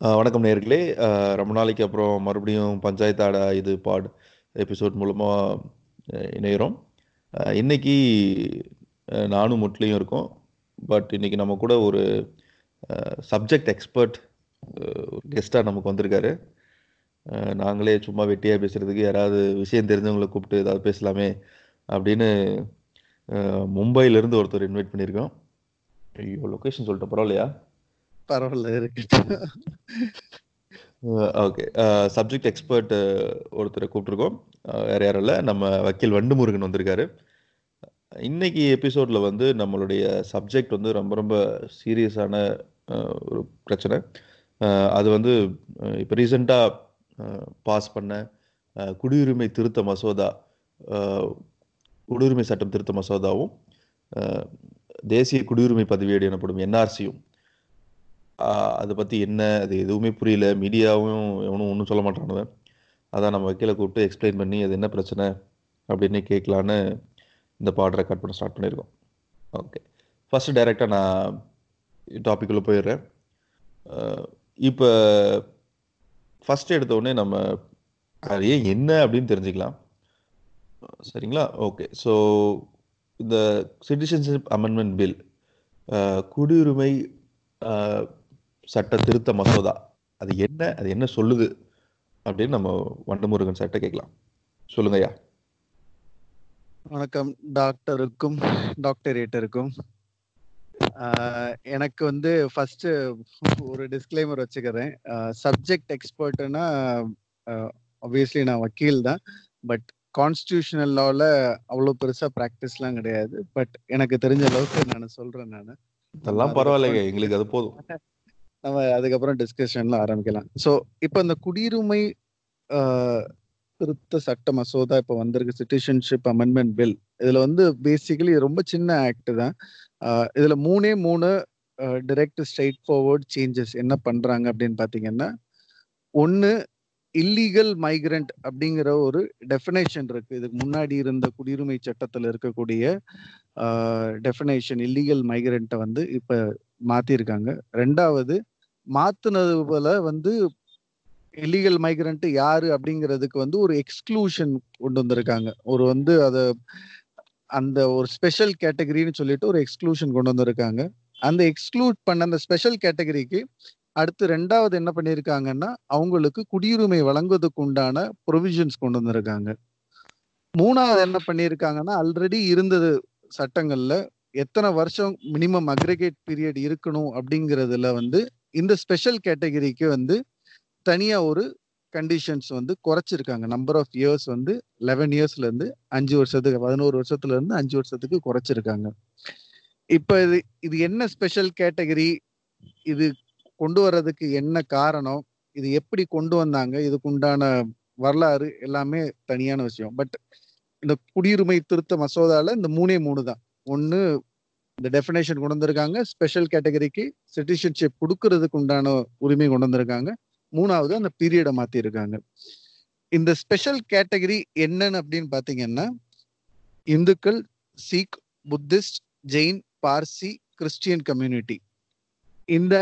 வணக்கம் நேர்களே ரொம்ப நாளைக்கு அப்புறம் மறுபடியும் பஞ்சாயத்தாட இது பாட் எபிசோட் மூலமாக இணையிறோம். இன்றைக்கி இன்னைக்கு நானும் முட்லையும் இருக்கோம். பட் இன்னைக்கு நம்ம கூட ஒரு சப்ஜெக்ட் எக்ஸ்பர்ட் அ ஒரு நமக்கு வந்திருக்காரு. நாங்களே சும்மா வெட்டியாக பேசுகிறதுக்கு யாராவது விஷயம் தெரிஞ்சவங்களை கூப்பிட்டு ஏதாவது பேசலாமே அப்படின்னு மும்பையிலேருந்து ஒருத்தர் இன்வைட் பண்ணியிருக்கோம். ஐயோ! லொகேஷன் சொல்லிட்டு பரவாயில்லையா? பரவாயில்ல இருக்கட்டும். ஓகே. சப்ஜெக்ட் எக்ஸ்பர்ட் ஒருத்தரை கூப்பிட்டுருக்கோம். வேற யாரும் இல்லை நம்ம வக்கீல் வண்டுமுருகன் வந்திருக்காரு. இன்னைக்கு எபிசோட்ல வந்து நம்மளுடைய சப்ஜெக்ட் வந்து ரொம்ப ரொம்ப சீரியஸான ஒரு பிரச்சனை. அது வந்து இப்போ ரீசெண்டாக பாஸ் பண்ண குடியுரிமை திருத்த மசோதா குடியுரிமை சட்டம் திருத்த மசோதாவும், தேசிய குடியுரிமை பதிவேடு எனப்படும் என்ஆர்சியும். அதை பற்றி என்ன? அது எதுவுமே புரியல. மீடியாவும் எவனும் ஒன்றும் சொல்ல மாட்றானுவ. அதான் நம்ம வக்கீலை கூப்பிட்டு எக்ஸ்பிளைன் பண்ணி அது என்ன பிரச்சனை அப்படின்னு கேட்கலான்னு இந்த பாட் கட் பண்ண ஸ்டார்ட் பண்ணியிருக்கோம். ஓகே. ஃபஸ்ட்டு டைரெக்டாக நான் டாப்பிக்குள்ளே போயிடுறேன். இப்போ இப்ப எடுத்தோடனே நம்ம அது ஏன் என்ன அப்படின்னு தெரிஞ்சுக்கலாம். சரிங்களா? ஓகே. ஸோ இந்த சிட்டிசன்ஷிப் அமெண்ட்மெண்ட் பில் குடியுரிமை சட்ட திருத்த மசோதா. அது என்ன? அது என்ன சொல்லுது? அப்படின்னு நம்ம வண்டுமுருகன் சார்ட்ட கேட்கலாம். சொல்லுங்க ஐயா. வணக்கம் டாக்டருக்கும், டாக்டரேட்டருக்கும். எனக்கு வந்து ஃபர்ஸ்ட்டு ஒரு டிஸ்க்ளைமர் வச்சுக்கிறேன். சப்ஜெக்ட் எக்ஸ்பர்ட்னா ஆப்வியஸ்லி நான் வக்கீல் தான். பட் கான்ஸ்டிடியூஷனல் லால அவ்வளோ பெருசா பிராக்டிஸ்லாம் கிடையாது. பட் எனக்கு தெரிஞ்ச அளவுக்கு நானு சொல்றேன் நானு. அதெல்லாம் பரவாயில்லைங்க. எங்களுக்கு அது போதும். நம்ம அதுக்கப்புறம் டிஸ்கஷன்லாம் ஆரம்பிக்கலாம். ஸோ இப்போ இந்த குடியுரிமை திருத்த சட்ட மசோதா இப்போ வந்திருக்கு. Citizenship amendment bill. இதில் வந்து பேசிக்கலி ரொம்ப சின்ன ஆக்ட் தான். இதில் மூணே மூணு டிரெக்ட் ஸ்ட்ரைட் ஃபார்வர்ட் சேஞ்சஸ் என்ன பண்ணுறாங்க அப்படின்னு பார்த்தீங்கன்னா, ஒன்று இல்லீகல் மைக்ரண்ட் அப்படிங்கிற ஒரு டெஃபினேஷன் இருக்கு. இதுக்கு முன்னாடி இருந்த குடியுரிமை சட்டத்தில் இருக்கக்கூடிய டெஃபினேஷன் இல்லீகல் மைக்ரண்ட்டை வந்து இப்போ மாற்றிருக்காங்க ரெண்டாவது மாத்துனது போல வந்து இல்லீகல் மைக்ரண்ட் யாரு அப்படிங்கிறதுக்கு வந்து ஒரு எக்ஸ்க்ளூஷன் கொண்டு வந்திருக்காங்க. ஒரு வந்து அத அந்த ஒரு ஸ்பெஷல் கேட்டகரின்னு சொல்லிட்டு ஒரு எக்ஸ்க்ளூஷன் கொண்டு வந்திருக்காங்க. அந்த எக்ஸ்க்ளூட் பண்ண அந்த ஸ்பெஷல் கேட்டகரிக்கு அடுத்து ரெண்டாவது என்ன பண்ணியிருக்காங்கன்னா, அவங்களுக்கு குடியுரிமை வழங்குவதற்கு உண்டான ப்ரொவிஷன்ஸ் கொண்டு வந்திருக்காங்க. மூணாவது என்ன பண்ணியிருக்காங்கன்னா, ஆல்ரெடி இருந்தது சட்டங்கள்ல எத்தனை வருஷம் மினிமம் அக்ரிகேட் பீரியட் இருக்கணும் அப்படிங்கிறதுல வந்து இந்த ஸ்பெஷல் கேட்டகரிக்கு வந்து தனியா ஒரு கண்டிஷன்ஸ் வந்து குறைச்சிருக்காங்க. நம்பர் ஆஃப் இயர்ஸ் வந்து 11 இயர்ஸ்ல இருந்து 5 வருஷத்துக்கு 11 வருஷத்துல இருந்து 5 வருஷத்துக்கு குறைச்சிருக்காங்க. இப்போ இது இது என்ன ஸ்பெஷல் கேட்டகரி? இது கொண்டு வர்றதுக்கு என்ன காரணம்? இது எப்படி கொண்டு வந்தாங்க? இதுக்கு உண்டான வரலாறு எல்லாமே தனியான விஷயம். பட் இந்த குடியுரிமை திருத்த மசோதாவில் இந்த 3ஏ 3 தான். ஒன்று இந்த டெஃபினேஷன் கொண்டு வந்திருக்காங்க. ஸ்பெஷல் கேட்டகரிக்கு சிட்டிசன்ஷிப் கொடுக்கறதுக்கு உண்டான உரிமை கொண்டு வந்திருக்காங்க. மூணாவது அந்த பீரியடை மாத்திருக்காங்க இந்த ஸ்பெஷல் கேட்டகரி என்னன்னு அப்படின்னு பாத்தீங்கன்னா இந்துக்கள், Sikh, Buddhist, Jain, Parsi, Christian community. இந்த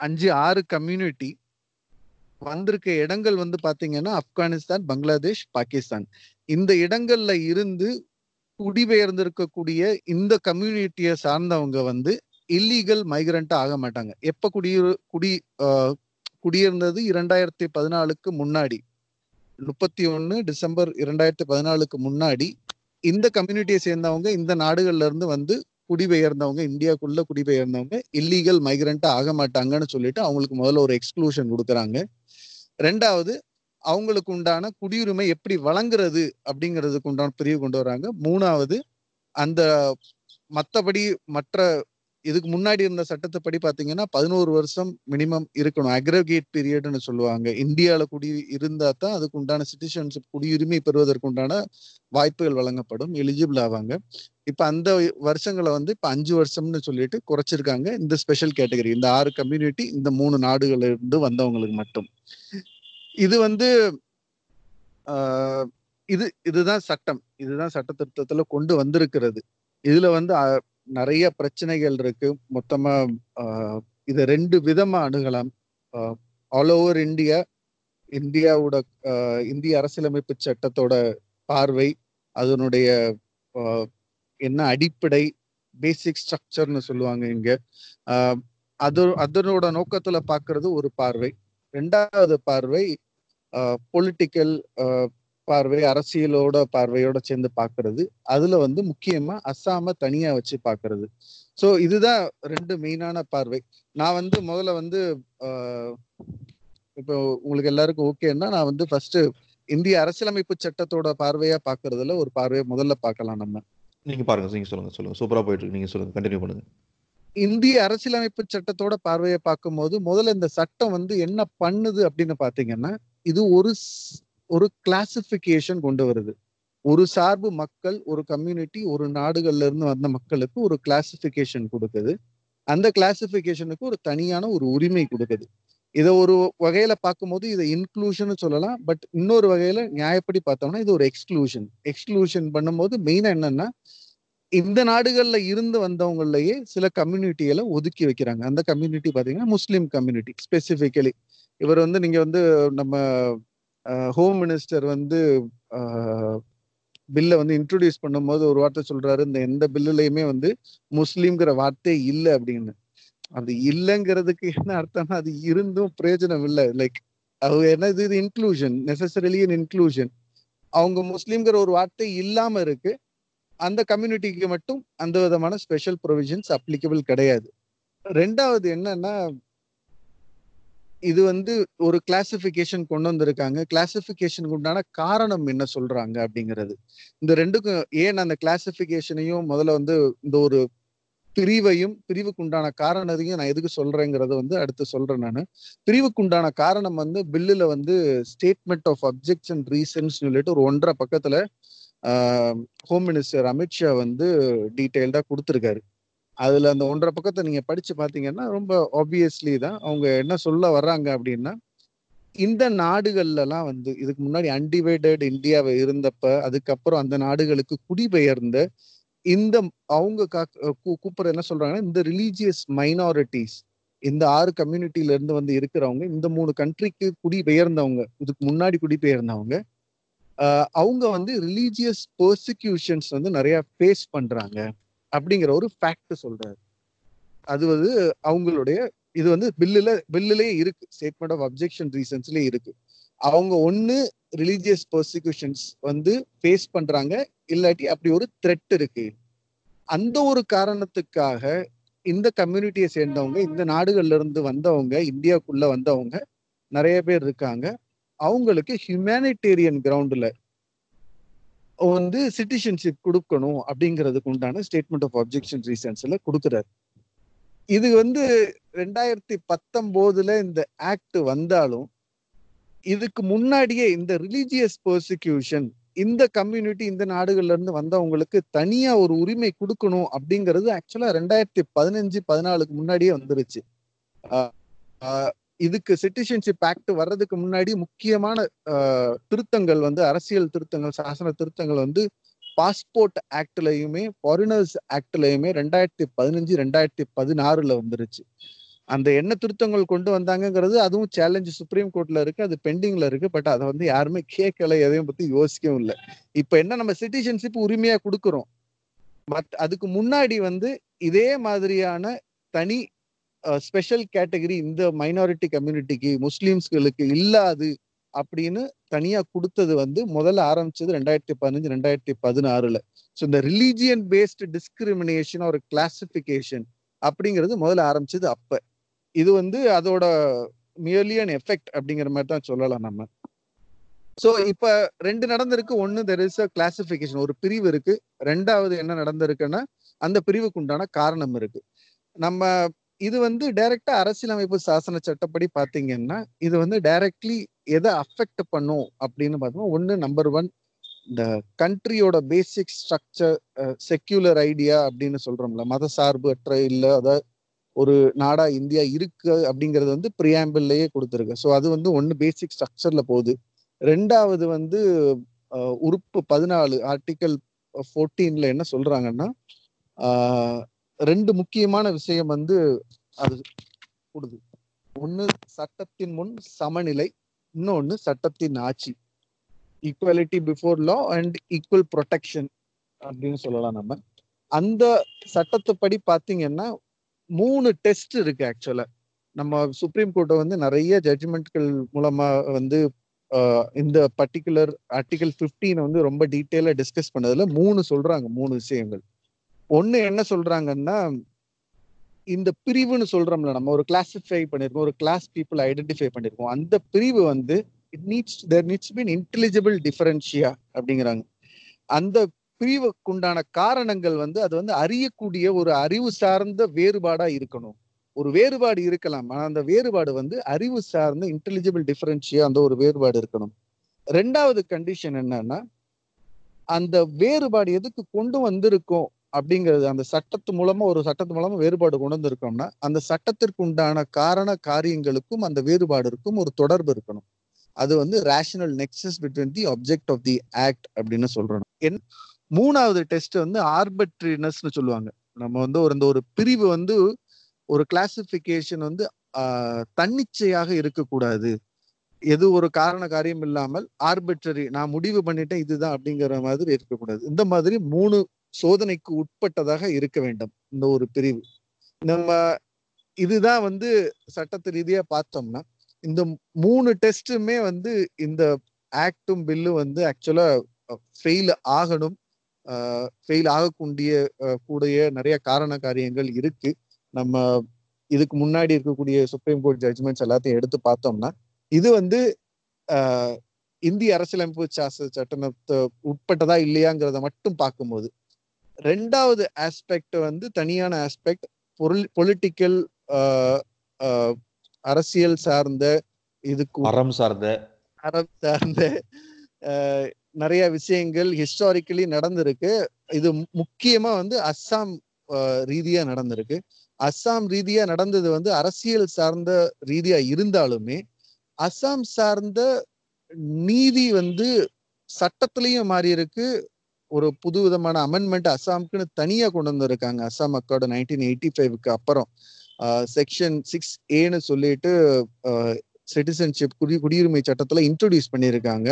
5, 6 கம்யூனிட்டி வந்திருக்க இடங்கள் வந்து பாத்தீங்கன்னா ஆப்கானிஸ்தான், பங்களாதேஷ், பாகிஸ்தான். இந்த இடங்கள்ல இருந்து குடிபெயர்ந்திருக்கக்கூடிய இந்த கம்யூனிட்டியை சார்ந்தவங்க வந்து இல்லீகல் மைக்ரண்ட் ஆக மாட்டாங்க. எப்ப குடியிரு குடி குடியிருந்தது இரண்டாயிரத்தி பதினாலுக்கு முன்னாடி. 31 டிசம்பர் 2014க்கு முன்னாடி இந்த கம்யூனிட்டியை சேர்ந்தவங்க இந்த நாடுகள்ல இருந்து வந்து குடிபெயர்ந்தவங்க, இந்தியாக்குள்ள குடிபெயர்ந்தவங்க இல்லீகல் மைக்ரண்டா ஆக மாட்டாங்கன்னு சொல்லிட்டு அவங்களுக்கு முதல்ல ஒரு எக்ஸ்க்ளூஷன் கொடுக்குறாங்க ரெண்டாவது அவங்களுக்கு உண்டான குடியுரிமை எப்படி வழங்குறது அப்படிங்கிறதுக்கு உண்டான பிரிவு கொண்டு வராங்க. மூணாவது அந்த மத்தபடி மற்ற இதுக்கு முன்னாடி இருந்த சட்டத்தைப்படி பார்த்தீங்கன்னா, 11 வருஷம் மினிமம் இருக்கணும். அக்ரகேட் பீரியட்னு சொல்லுவாங்க. இந்தியாவில் குடி இருந்தா தான் அதுக்கு உண்டான சிட்டிசன்ஷிப் குடியுரிமை பெறுவதற்கு உண்டான வாய்ப்புகள் வழங்கப்படும். எலிஜிபிள் ஆவாங்க. இப்ப அந்த வருஷங்கள வந்து இப்ப அஞ்சு வருஷம்னு சொல்லிட்டு குறைச்சிருக்காங்க. இந்த ஸ்பெஷல் கேட்டகரி. இந்த ஆறு கம்யூனிட்டி இந்த மூணு நாடுகள்ல இருந்து வந்தவங்களுக்கு மட்டும். இது வந்து இது இதுதான் சட்டம். இதுதான் சட்ட திருத்தத்துல கொண்டு வந்திருக்கிறது. இதுல வந்து நிறைய பிரச்சனைகள் இருக்கு. மொத்தமா ஆ இத 2 விதமா அணுகலாம். ஆல் ஓவர் இந்தியா இந்தியாவோட இந்திய அரசியலமைப்பு சட்டத்தோட பார்வை அதனுடைய என்ன அடிப்படை பேசிக் ஸ்ட்ரக்சர்னு சொல்லுவாங்க இங்க அது அதனோட நோக்கத்துல பாக்குறது ஒரு பார்வை ரெண்டாவது பார்வை பொலிட்டிக்கல் பார்வை அரசியலோட பார்வையோட சேர்ந்து பார்க்கிறது. அதுல வந்து முக்கியமா அஸ்ஸாம தனியா வச்சு பார்க்கிறது. ஸோ இதுதான் ரெண்டு மெயினான பார்வை. நான் வந்து முதல்ல வந்து இப்போ உங்களுக்கு எல்லாருக்கும் ஓகேன்னா நான் வந்து ஃபர்ஸ்ட் இந்திய அரசியலமைப்பு சட்டத்தோட பார்வையா பார்க்கறதுல ஒரு பார்வையை முதல்ல பார்க்கலாம் நம்ம. நீங்க பாருங்க நீங்க சொல்லுங்க சொல்லுங்க. சூப்பரா போயிட்டு இருக்கு. நீங்க சொல்லுங்க கண்டினியூ பண்ணுங்க. இந்திய அரசியலமைப்பு சட்டத்தோட பார்வையை பார்க்கும்போது முதல்ல இந்த சட்டம் வந்து என்ன பண்ணுது அப்படின்னு பாத்தீங்கன்னா இது ஒரு ஒரு கிளாசிபிகேஷன் கொண்டு வருது. ஒரு சார்பு மக்கள் ஒரு கம்யூனிட்டி ஒரு நாடுகள்ல இருந்து வந்த மக்களுக்கு ஒரு கிளாசிபிகேஷன் கொடுக்குது. அந்த கிளாசிபிகேஷனுக்கு ஒரு தனியான ஒரு உரிமை கொடுக்குது. இதை ஒரு வகையில பார்க்கும்போது இதை இன்க்ளூஷன் சொல்லலாம். பட் இன்னொரு வகையில நியாயப்படி பார்த்தோம்னா இது ஒரு எக்ஸ்க்ளூஷன் எக்ஸ்க்ளூஷன் பண்ணும்போது மெயினா என்னன்னா இந்த நாடுகள்ல இருந்து வந்தவங்களையே சில கம்யூனிட்டியில ஒதுக்கி வைக்கிறாங்க. அந்த கம்யூனிட்டி பாத்தீங்கன்னா முஸ்லீம் கம்யூனிட்டி ஸ்பெசிபிக்கலி இவர் வந்து நீங்க வந்து நம்ம ஹோம் மினிஸ்டர் வந்து பில்லை வந்து இன்ட்ரோடியூஸ் பண்ணும்போது ஒரு வார்த்தை சொல்றாரு இந்த எந்த பில்லுலயுமே வந்து முஸ்லீம்ங்கிற வார்த்தை இல்லை அப்படின்னு. அது இல்லைங்கிறதுக்கு என்ன அர்த்தம்னா அது இருந்தும் பிரயோஜனம் இல்லை. லைக் அவங்க என்ன இது இன்க்ளூஷன் நெசசரிலி இன்க்ளூஷன் அவங்க முஸ்லீம்ங்கிற ஒரு வார்த்தை இல்லாம இருக்கு. அந்த கம்யூனிட்டிக்கு மட்டும் அந்த விதமான ஸ்பெஷல் ப்ரொவிஷன்ஸ் அப்ளிகபிள் கிடையாது. ரெண்டாவது என்னன்னா இது வந்து ஒரு கிளாசிபிகேஷன் கொண்டு வந்திருக்காங்க. கிளாசிபிகேஷனுக்கு உண்டான காரணம் என்ன சொல்றாங்க அப்படிங்கிறது. இந்த ரெண்டுக்கும் ஏன் அந்த கிளாசிபிகேஷனையும் முதல்ல வந்து இந்த ஒரு பிரிவையும் பிரிவுக்கு உண்டான காரணத்தையும் நான் எதுக்கு சொல்றேங்கிறத வந்து அடுத்து சொல்றேன் நான். பிரிவுக்கு உண்டான காரணம் வந்து பில்லுல வந்து ஸ்டேட்மெண்ட் ஆஃப் அப்ஜெக்ஷன் ரீசன்ஸ் சொல்லிட்டு ஒரு ஒன்றரை பக்கத்துல ஹோம் மினிஸ்டர் அமித்ஷா வந்து டீட்டெயில்டா கொடுத்துருக்காரு. அதுல அந்த ஒன்றரை பக்கத்தை நீங்க படிச்சு பாத்தீங்கன்னா ரொம்ப ஆப்வியஸ்லி தான் அவங்க என்ன சொல்ல வர்றாங்க அப்படின்னா இந்த நாடுகள்லெல்லாம் வந்து இதுக்கு முன்னாடி அன்டிவைடட் இந்தியாவை இருந்தப்ப அதுக்கப்புறம் அந்த நாடுகளுக்கு குடிபெயர்ந்த இந்த அவங்க கூப்பிடுற என்ன சொல்றாங்கன்னா இந்த ரிலீஜியஸ் மைனாரிட்டிஸ் இந்த ஆறு கம்யூனிட்டில இருந்து வந்து இருக்கிறவங்க இந்த மூணு கண்ட்ரிக்கு குடிபெயர்ந்தவங்க இதுக்கு முன்னாடி குடிபெயர்ந்தவங்க அவங்க வந்து ரிலீஜியஸ் பர்சிக்யூஷன்ஸ் வந்து நிறைய ஃபேஸ் பண்றாங்க. அப்படிங்கிற ஒரு ஃபேக்ட் சொல்றாரு. அது வந்து அவங்களுடைய இது வந்து பில்லுல பில்லுலயே இருக்கு. ஸ்டேட்மெண்ட் ஆஃப் அப்ஜெக்ஷன் ரீசன்ஸ்லயே இருக்கு. அவங்க ஒன்னு ரிலீஜியஸ் பர்சிக்யூஷன்ஸ் வந்து ஃபேஸ் பண்றாங்க இல்லாட்டி அப்படி ஒரு த்ரெட் இருக்கு. அந்த ஒரு காரணத்துக்காக இந்த கம்யூனிட்டியை சேர்ந்தவங்க இந்த நாடுகள்ல இருந்து வந்தவங்க இந்தியாவுக்குள்ள வந்தவங்க நிறைய பேர் இருக்காங்க. அவங்களுக்கு ஹியூமனிடேரியன் கிரவுண்டில் வந்து சிட்டிசன்ஷிப் கொடுக்கணும் அப்படிங்கிறதுக்கு உண்டான ஸ்டேட்மெண்ட் ஆஃப் அப்ஜெக்ஷன் ரீசன்ஸ்ல கொடுக்குறாரு. இது வந்து ரெண்டாயிரத்தி பத்தொம்போதுல இந்த ஆக்ட் வந்தாலும் இதுக்கு முன்னாடியே இந்த ரிலீஜியஸ் பர்சிக்யூஷன் இந்த கம்யூனிட்டி இந்த நாடுகள்ல இருந்து வந்தவங்களுக்கு தனியா ஒரு உரிமை கொடுக்கணும் அப்படிங்கிறது ஆக்சுவலா ரெண்டாயிரத்தி பதினஞ்சு பதினாலுக்கு முன்னாடியே வந்துருச்சு. இதுக்கு சிட்டிசன்ஷிப் ஆக்ட் வர்றதுக்கு முன்னாடி முக்கியமான திருத்தங்கள் வந்து அரசியல் திருத்தங்கள் சாசன திருத்தங்கள் வந்து பாஸ்போர்ட் ஆக்ட்லயுமே ஃபாரினர்ஸ் ஆக்ட்லயுமே ரெண்டாயிரத்தி பதினஞ்சு ரெண்டாயிரத்தி பதினாறுல வந்துருச்சு. அந்த என்ன திருத்தங்கள் கொண்டு வந்தாங்கிறது அதுவும் சேலஞ்சு சுப்ரீம் கோர்ட்ல இருக்கு அது பெண்டிங்ல இருக்கு பட் அதை வந்து யாருமே கேட்கல எதையும் பத்தி யோசிக்கவும் இல்லை. இப்ப என்ன நம்ம சிட்டிசன்ஷிப் உரிமையா கொடுக்குறோம்? பட் அதுக்கு முன்னாடி வந்து இதே மாதிரியான தனி ஸ்பெஷல் கேட்டகரி இந்த மைனாரிட்டி கம்யூனிட்டிக்கு முஸ்லீம்ஸ்களுக்கு இல்லாது அப்படின்னு தனியா கொடுத்தது வந்து முதல்ல ஆரம்பிச்சது ரெண்டாயிரத்தி பதினஞ்சு ரெண்டாயிரத்தி பதினாறுல. ஸோ இந்த ரிலீஜியன் பேஸ்டு டிஸ்கிரிமினேஷன் ஒரு கிளாசிபிகேஷன் அப்படிங்கிறது முதல்ல ஆரம்பிச்சது அப்ப. இது வந்து அதோட மியர்லியன் எஃபெக்ட் அப்படிங்கிற மாதிரி தான் சொல்லலாம் நம்ம. ஸோ இப்ப ரெண்டு நடந்திருக்கு. ஒன்னு தெர் இஸ் அ கிளாசிபிகேஷன் ஒரு பிரிவு இருக்கு. ரெண்டாவது என்ன நடந்திருக்குன்னா அந்த பிரிவுக்கு உண்டான காரணம் இருக்கு. நம்ம இது வந்து டைரக்டா அரசியலமைப்பு சாசன சட்டப்படி பாத்தீங்கன்னா இது வந்து டைரக்ட்லி எதை அஃபெக்ட் பண்ணும் அப்படின்னு பார்த்தோம்னா ஒன்று நம்பர் ஒன் இந்த கண்ட்ரியோட பேசிக் ஸ்ட்ரக்சர் செக்யூலர் ஐடியா அப்படின்னு சொல்றோம்ல மத சார்பு அற்ற இல்லை அதாவது ஒரு நாடா இந்தியா இருக்கு அப்படிங்கிறது வந்து பிரியாம்பிள்லயே கொடுத்துருக்கு. ஸோ அது வந்து ஒன்று பேசிக் ஸ்ட்ரக்சர்ல போகுது. ரெண்டாவது வந்து உறுப்பு பதினாலு ஆர்டிக்கல் ஃபோர்டீன்ல என்ன சொல்றாங்கன்னா ரெண்டு முக்கியமான விஷயம் வந்து அது கொடுது. ஒண்ணு சட்டத்தின் முன் சமநிலை இன்னொன்னு சட்டத்தின் ஆட்சி. Equality before law and equal protection அப்படின்னு சொல்லலாம் நம்ம. அந்த சட்டத்துப்படி பார்த்தீங்கன்னா மூணு டெஸ்ட் இருக்கு ஆக்சுவலா நம்ம சுப்ரீம் கோர்ட்டை வந்து நிறைய ஜட்ஜ்மெண்ட்கள் மூலமா வந்து ஆஹ், இந்த பர்டிகுலர் ஆர்டிகல் 15 வந்து ரொம்ப டீட்டெயிலா டிஸ்கஸ் பண்ணதுல மூணு சொல்றாங்க மூணு விஷயங்கள். ஒண்ணு என்ன சொல்றாங்கன்னா இந்த பிரிவுன்னு சொல்றோம்ல நம்ம ஒரு கிளாசிஃபை பண்ணிருக்கோம் ஒரு கிளாஸ் பீப்புள் ஐடென்டிஃபை பண்ணிருக்கோம். அந்த பிரிவு வந்து it needs there needs be an intelligible differentia அப்படிங்கிறாங்க. அந்த பிரிவுக்குண்டான காரணங்கள் வந்து அது வந்து அறியக்கூடிய ஒரு அறிவு சார்ந்த வேறுபாடா இருக்கணும். ஒரு வேறுபாடு இருக்கலாம் ஆனா அந்த வேறுபாடு வந்து அறிவு சார்ந்த இன்டெலிஜிபிள் டிஃபரன்ஷியா அந்த ஒரு வேறுபாடு இருக்கணும். ரெண்டாவது கண்டிஷன் என்னன்னா அந்த வேறுபாடு எதுக்கு கொண்டு வந்திருக்கோம் அப்படிங்கிறது அந்த சட்டத்து மூலமா ஒரு சட்டத்து மூலமா வேறுபாடு கொண்டு வந்திருக்கோம்னா அந்த சட்டத்திற்கு உண்டான காரண காரியங்களுக்கும் அந்த வேறுபாடுக்கும் ஒரு தொடர்பு இருக்கணும். அது வந்து rational nexus between the object of the act அப்படின்னு சொல்றோம். என் மூணாவது டெஸ்ட் வந்து ஆர்பிட்ரினஸ்னு சொல்லுவாங்க. நம்ம வந்து ஒரு இந்த ஒரு பிரிவு வந்து ஒரு கிளாசிபிகேஷன் வந்து தன்னிச்சையாக இருக்கக்கூடாது. எது ஒரு காரண காரியம் இல்லாமல் ஆர்பிட்ரரி நான் முடிவு பண்ணிட்டேன் இதுதான் அப்படிங்கிற மாதிரி இருக்கக்கூடாது. இந்த மாதிரி மூணு சோதனைக்கு உட்பட்டதாக இருக்க வேண்டும். இந்த ஒரு பிரிவு. நம்ம இதுதான் வந்து சட்டத்து ரீதியா பார்த்தோம்னா இந்த மூணு டெஸ்ட்டுமே வந்து இந்த ஆக்டும் பில்லும் வந்து ஆக்சுவலா ஃபெயில் ஆகணும். ஃபெயில் ஆகக்கூடிய கூடிய நிறைய காரண காரியங்கள் இருக்கு. நம்ம இதுக்கு முன்னாடி இருக்கக்கூடிய சுப்ரீம் கோர்ட் ஜட்ஜ்மெண்ட்ஸ் எல்லாத்தையும் எடுத்து பார்த்தோம்னா இது வந்து ஆஹ், இந்திய அரசியலமைப்பு சாச சட்டத்தை உட்பட்டதா இல்லையாங்கிறத மட்டும் பார்க்கும்போது ரெண்டாவது ஆஸ்பெக்ட் வந்து தனியான ஆஸ்பெக்ட் பொருள் பொலிட்டிக்கல் அரசியல் சார்ந்த இதுக்கு அறம் சார்ந்த. அறம் சார்ந்த நிறைய விஷயங்கள் ஹிஸ்டாரிக்கலி நடந்திருக்கு. இது முக்கியமா வந்து அஸ்ஸாம் ரீதியா நடந்திருக்கு. அஸ்ஸாம் ரீதியா நடந்தது வந்து அரசியல் சார்ந்த ரீதியா இருந்தாலுமே அஸ்ஸாம் சார்ந்த நீதி வந்து சட்டத்திலையும் மாறி இருக்கு ஒரு புது விதமான அமெண்ட்மெண்ட் அஸ்ஸாமுக்குன்னு தனியா கொண்டு வந்திருக்காங்க. அசாம் அக்கார்டு நைன்டீன் எயிட்டி ஃபைவ்க்கு அப்புறம் செக்ஷன் சிக்ஸ் ஏன்னு சொல்லிட்டு சிட்டிசன்ஷிப் குடி குடியுரிமை சட்டத்துல இன்ட்ரோடியூஸ் பண்ணியிருக்காங்க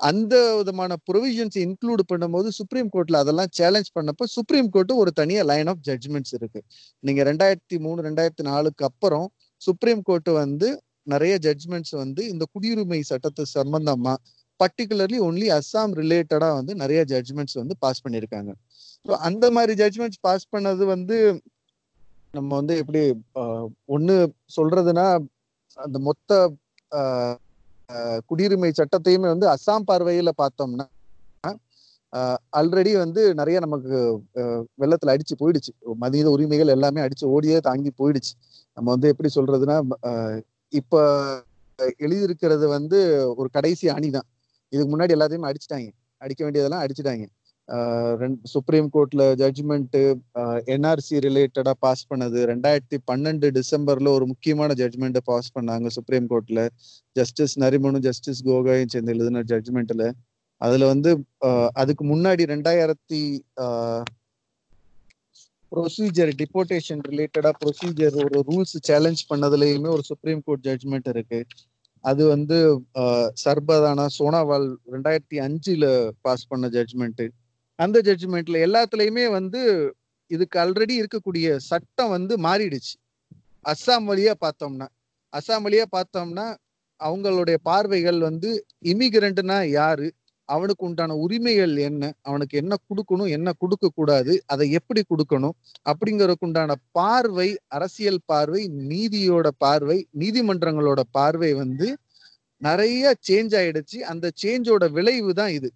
அந்த விதமான ப்ரொவிஷன்ஸ் இன்க்ளூட் பண்ணும்போது சுப்ரீம் கோர்ட்ல அதெல்லாம் சேலஞ்ச் பண்ணப்போ சுப்ரீம் கோர்ட் ஒரு தனியா லைன் ஆஃப் ஜட்ஜ்மெண்ட்ஸ் இருக்கு. நீங்க ரெண்டாயிரத்தி மூணு ரெண்டாயிரத்தி நாலுக்கு அப்புறம் சுப்ரீம் கோர்ட் வந்து நிறைய ஜட்ஜ்மெண்ட்ஸ் வந்து இந்த குடியுரிமை சட்டத்து சம்பந்தமா பர்டிகுலர்லி ஒன்லி அஸ்ஸாம் ரிலேட்டடா வந்து நிறைய ஜட்ஜ்மெண்ட்ஸ் வந்து பாஸ் பண்ணியிருக்காங்க. ஸோ அந்த மாதிரி ஜட்ஜ்மெண்ட்ஸ் பாஸ் பண்ணது வந்து நம்ம வந்து எப்படி ஒன்று ஒண்ணு சொல்றதுன்னா அந்த மொத்த ஆஹ், குடியுரிமை சட்டத்தையுமே வந்து அஸ்ஸாம் பார்வையில பார்த்தோம்னா ஆல்ரெடி வந்து நிறைய நமக்கு வெள்ளத்தில் வெள்ளத்துல அடிச்சு போயிடுச்சு. மனித உரிமைகள் எல்லாமே அடிச்சு ஓடியே தாங்கி போயிடுச்சு. நம்ம வந்து எப்படி சொல்றதுன்னா இப்போ எழுதியிருக்கிறது வந்து ஒரு கடைசி அணிதான். இதுக்கு முன்னாடி எல்லாத்தையுமே அடிச்சிட்டாங்க. அடிக்க வேண்டியதெல்லாம் அடிச்சிட்டாங்க. ரெண்டு சுப்ரீம் கோர்ட்ல ஜட்ஜ்மெண்ட் என்ஆர்சி ரிலேட்டடா பாஸ் பண்ணது. ரெண்டாயிரத்தி பன்னெண்டு டிசம்பர்ல ஒரு முக்கியமான ஜட்ஜ்மெண்ட் பாஸ் பண்ணாங்க சுப்ரீம் கோர்ட்ல ஜஸ்டிஸ் நரிமனு ஜஸ்டிஸ் கோகாயும் சேர்ந்து எழுதின ஜட்ஜ்மெண்ட்ல அதுல வந்து அதுக்கு முன்னாடி ரெண்டாயிரத்தி ப்ரொசீஜர் டிபோர்டேஷன் ரிலேட்டடா ப்ரொசீஜர் ஒரு ரூல்ஸ் சேலஞ்ச் பண்ணதுலயுமே ஒரு சுப்ரீம் கோர்ட் ஜட்ஜ்மெண்ட் இருக்கு. அது வந்து சர்பதான சர்பதானா? சோனாவால் ரெண்டாயிரத்தி அஞ்சுல பாஸ் பண்ண ஜட்ஜ்மெண்ட் அந்த ஜட்ஜ்மெண்ட்ல எல்லாத்துலயுமே வந்து இதுக்கு ஆல்ரெடி இருக்கக்கூடிய சட்டம் வந்து மாறிடுச்சு. அஸ்ஸாம் வழியா பார்த்தோம்னா அஸ்ஸாம் வழியா பார்த்தோம்னா அவங்களுடைய பார்வைகள் வந்து இமிகிரண்ட்னா யாரு? அவனுக்கு உண்டான உரிமைகள் என்ன? அவனுக்கு என்ன கொடுக்கணும்? என்ன கொடுக்க கூடாது? அதை எப்படி கொடுக்கணும்? அப்படிங்கறதுக்கு உண்டான பார்வை அரசியல் பார்வை நீதியோட பார்வை நீதிமன்றங்களோட பார்வை வந்து நிறைய சேஞ்ச் ஆயிடுச்சு. அந்த சேஞ்சோட விளைவு தான் இது.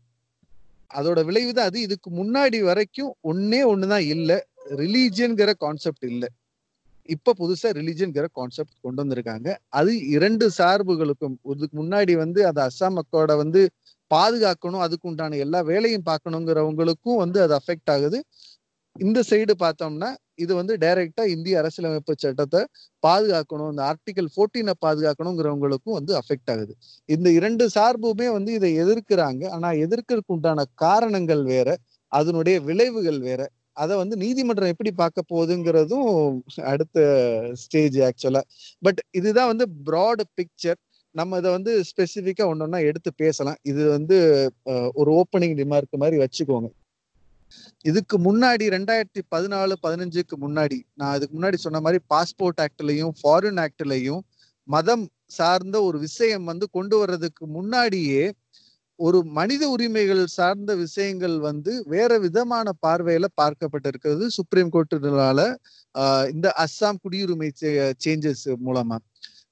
அதோட விளைவு தான் அது. இதுக்கு முன்னாடி வரைக்கும் ஒன்னே ஒண்ணுதான் இல்ல. ரிலீஜியன்கிற கான்செப்ட் இல்ல. இப்ப புதுசா ரிலிஜியன்கிற கான்செப்ட் கொண்டு வந்திருக்காங்க. அது இரண்டு சார்புகளுக்கும் இதுக்கு முன்னாடி வந்து அந்த அஸ்ஸாம் மக்களோட வந்து பாதுகாக்கணும் அதுக்கு உண்டான எல்லா வேலையும் பார்க்கணுங்கிறவங்களுக்கும் வந்து அது அஃபெக்ட் ஆகுது. இந்த சைடு பார்த்தோம்னா இது வந்து டைரக்டா இந்திய அரசியலமைப்பு சட்டத்தை பாதுகாக்கணும் இந்த ஆர்டிகல் போர்டீனை பாதுகாக்கணுங்கிறவங்களுக்கும் வந்து அஃபெக்ட் ஆகுது. இந்த இரண்டு சார்புமே வந்து இதை எதிர்க்கிறாங்க. ஆனா எதிர்க்கிறதுக்கு உண்டான காரணங்கள் வேற அதனுடைய விளைவுகள் வேற. அதை வந்து நீதிமன்றம் எப்படி பார்க்க போகுதுங்கிறதும் அடுத்த ஸ்டேஜ் ஆக்சுவலா பட் இதுதான் வந்து ப்ராட் பிக்சர் நம்ம இதை வந்து ஸ்பெசிஃபிக்காக ஒன்று ஒன்றா எடுத்து பேசலாம். இது வந்து ஒரு ஓப்பனிங் ரிமார்க் மாதிரி வச்சுக்கோங்க. இதுக்கு முன்னாடி ரெண்டாயிரத்தி பதினாலு பதினஞ்சுக்கு முன்னாடி நான் இதுக்கு முன்னாடி சொன்ன மாதிரி பாஸ்போர்ட் ஆக்ட்லையும் ஃபாரின் ஆக்ட்லையும் மதம் சார்ந்த ஒரு விஷயம் வந்து கொண்டு வர்றதுக்கு முன்னாடியே ஒரு மனித உரிமைகள் சார்ந்த விஷயங்கள் வந்து வேற விதமான பார்வையில பார்க்கப்பட்டிருக்கிறது சுப்ரீம் கோர்ட்டுனால ஆஹ் இந்த அஸ்ஸாம் குடியுரிமை சேஞ்சஸ் மூலமா.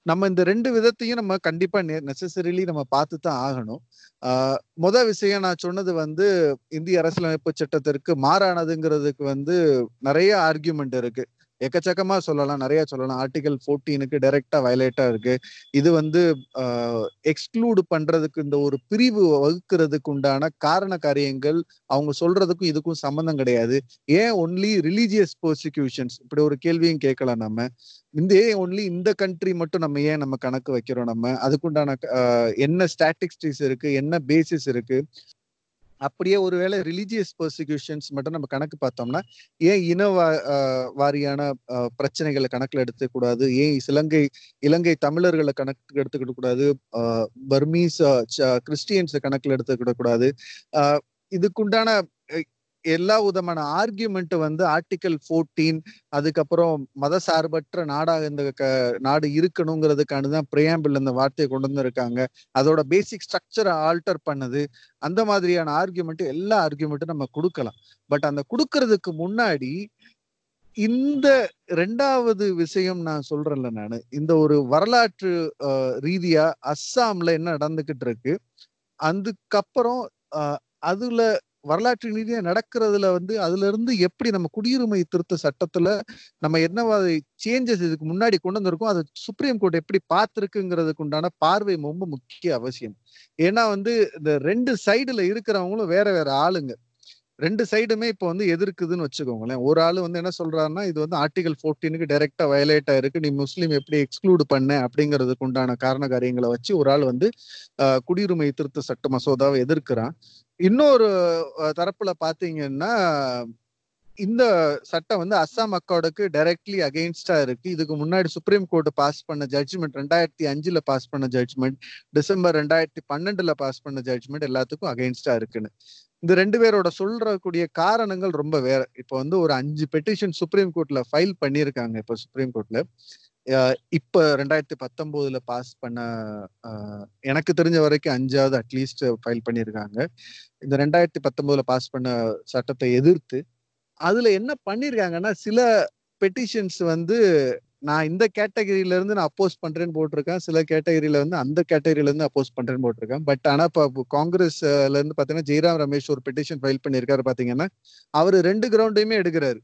நம்ம இந்த ரெண்டு விதத்தையும் நம்ம கண்டிப்பா நெசசரிலி நம்ம பார்த்து தான் ஆகணும். ஆஹ் முத விஷயம் நான் சொன்னது வந்து இந்திய அரசியலமைப்பு சட்டத்திற்கு மாறானதுங்கிறதுக்கு வந்து நிறைய ஆர்கியூமெண்ட் இருக்கு. எக்கச்சக்கமா சொல்லலாம். நிறைய சொல்லலாம். ஆர்டிகல் ஃபோர்டீனுக்கு டைரக்டா வயலேட்டா இருக்கு. இது வந்து எக்ஸ்க்ளூடு பண்றதுக்கு இந்த ஒரு பிரிவு வகுக்கிறதுக்கு உண்டான காரண காரியங்கள் அவங்க சொல்றதுக்கும் இதுக்கும் சம்பந்தம் கிடையாது. ஏன் ஒன்லி ரிலீஜியஸ் பர்சிக்யூஷன்ஸ் இப்படி ஒரு கேள்வியும் கேட்கலாம் நம்ம. இந்த ஏன் ஒன்லி இந்த கண்ட்ரி மட்டும் நம்ம ஏன் நம்ம கணக்கு வைக்கிறோம் நம்ம? அதுக்குண்டான என்ன ஸ்டாட்டிஸ்டிக்ஸ் இருக்கு? என்ன பேசிஸ் இருக்கு? அப்படியே ஒருவேளை ரிலீஜியஸ் பர்சிக்யூஷன்ஸ் மட்டும் நம்ம கணக்கு பார்த்தோம்னா ஏன் இன வா- ஆஹ் வாரியான பிரச்சனைகளை கணக்கில் எடுத்துக்க கூடாது ஏன் இலங்கை இலங்கை தமிழர்களை கணக்கு எடுத்துக்கிட கூடாது ஆஹ் பர்மீஸ் கிறிஸ்டியன்ஸை கணக்குல எடுத்துக்கிட கூடாது ஆஹ் இதுக்குண்டான எல்லா விதமான ஆர்கியூமெண்ட் வந்து ஆர்டிக்கல் ஃபோர்டீன் அதுக்கப்புறம் மத சார்பற்ற நாடாக இந்த க- நாடு இருக்கணுங்கிறதுக்கான தான் பிரியாம்பிள் இந்த வார்த்தையை கொண்டு வந்திருக்காங்க. அதோட பேசிக் ஸ்ட்ரக்சரை ஆல்டர் பண்ணுது. அந்த மாதிரியான ஆர்கியூமெண்ட் எல்லா ஆர்கியூமெண்ட்டும் நம்ம கொடுக்கலாம். பட் அந்த கொடுக்கறதுக்கு முன்னாடி இந்த ரெண்டாவது விஷயம் நான் சொல்றேன்ல நான். இந்த ஒரு வரலாற்று ரீதியா அஸ்ஸாம்ல என்ன நடந்துகிட்டு இருக்கு அதுக்கப்புறம் அதுல வரலாற்று ரீதியா நடக்கிறதுல வந்து அதுல இருந்து எப்படி நம்ம குடியுரிமை திருத்த சட்டத்துல நம்ம என்ன சேஞ்சஸ் இதுக்கு முன்னாடி கொண்டு வந்திருக்கோம் அது சுப்ரீம் கோர்ட் எப்படி பார்த்திருக்குங்கிறதுக்கு உண்டான பார்வை ரொம்ப முக்கிய அவசியம். ஏன்னா வந்து இந்த ரெண்டு சைடுல இருக்கிறவங்களும் வேற வேற ஆளுங்க. ரெண்டு சைடுமே இப்போ வந்து எதிர்க்குதுன்னு வச்சுக்கோங்களேன். ஒரு ஆள் வந்து என்ன சொல்றாருன்னா இது வந்து ஆர்டிகல் ஃபோர்டீனுக்கு டைரக்டா வயலேட் ஆயிருக்கு. நீ முஸ்லீம் எப்படி எக்ஸ்க்ளூட் பண்ண? அப்படிங்கிறதுக்கு உண்டான காரண காரியங்களை வச்சு ஒரு ஆள் வந்து ஆஹ், குடியுரிமை திருத்த சட்ட மசோதாவை எதிர்க்கிறான். இன்னொரு தரப்புல பாத்தீங்கன்னா இந்த சட்டம் வந்து அஸ்ஸாம் அக்கார்டுக்கு டைரக்ட்லி அகெயின்ஸ்டா இருக்கு. இதுக்கு முன்னாடி சுப்ரீம் கோர்ட் பாஸ் பண்ண ஜட்ஜ்மெண்ட் ரெண்டாயிரத்தி அஞ்சுல பாஸ் பண்ண ஜட்ஜ்மெண்ட் டிசம்பர் ரெண்டாயிரத்தி பன்னெண்டுல பாஸ் பண்ண ஜட்ஜ்மெண்ட் எல்லாத்துக்கும் அகெயின்ஸ்டா இருக்குன்னு. இந்த ரெண்டு பேரோட சொல்றக்கூடிய காரணங்கள் ரொம்ப வேற. இப்போ வந்து ஒரு அஞ்சு பெட்டிஷன் சுப்ரீம் கோர்ட்ல ஃபைல் பண்ணியிருக்காங்க இப்போ சுப்ரீம் கோர்ட்ல இப்ப ரெண்டாயிரத்தி பத்தொன்பதுல பாஸ் பண்ண ஆஹ், எனக்கு தெரிஞ்ச வரைக்கும் அஞ்சாவது அட்லீஸ்ட் ஃபைல் பண்ணியிருக்காங்க இந்த ரெண்டாயிரத்தி பத்தொன்பதுல பாஸ் பண்ண சட்டத்தை எதிர்த்து அதுல என்ன பண்ணிருக்காங்கன்னா சில பெட்டிஷன்ஸ் வந்து நான் இந்த கேட்டகரியில இருந்து நான் அப்போஸ் பண்றேன்னு போட்டிருக்கேன். சில கேட்டகரியில வந்து அந்த கேட்டகரியில இருந்து அப்போஸ் பண்றேன்னு போட்டிருக்கேன். பட் ஆனா இப்போ காங்கிரஸ்ல இருந்து பாத்தீங்கன்னா ஜெயராம் ரமேஷ் ஒரு பெட்டிஷன் ஃபைல் பண்ணியிருக்காரு பாத்தீங்கன்னா அவர் ரெண்டு கிரவுண்டையுமே எடுக்கிறாரு.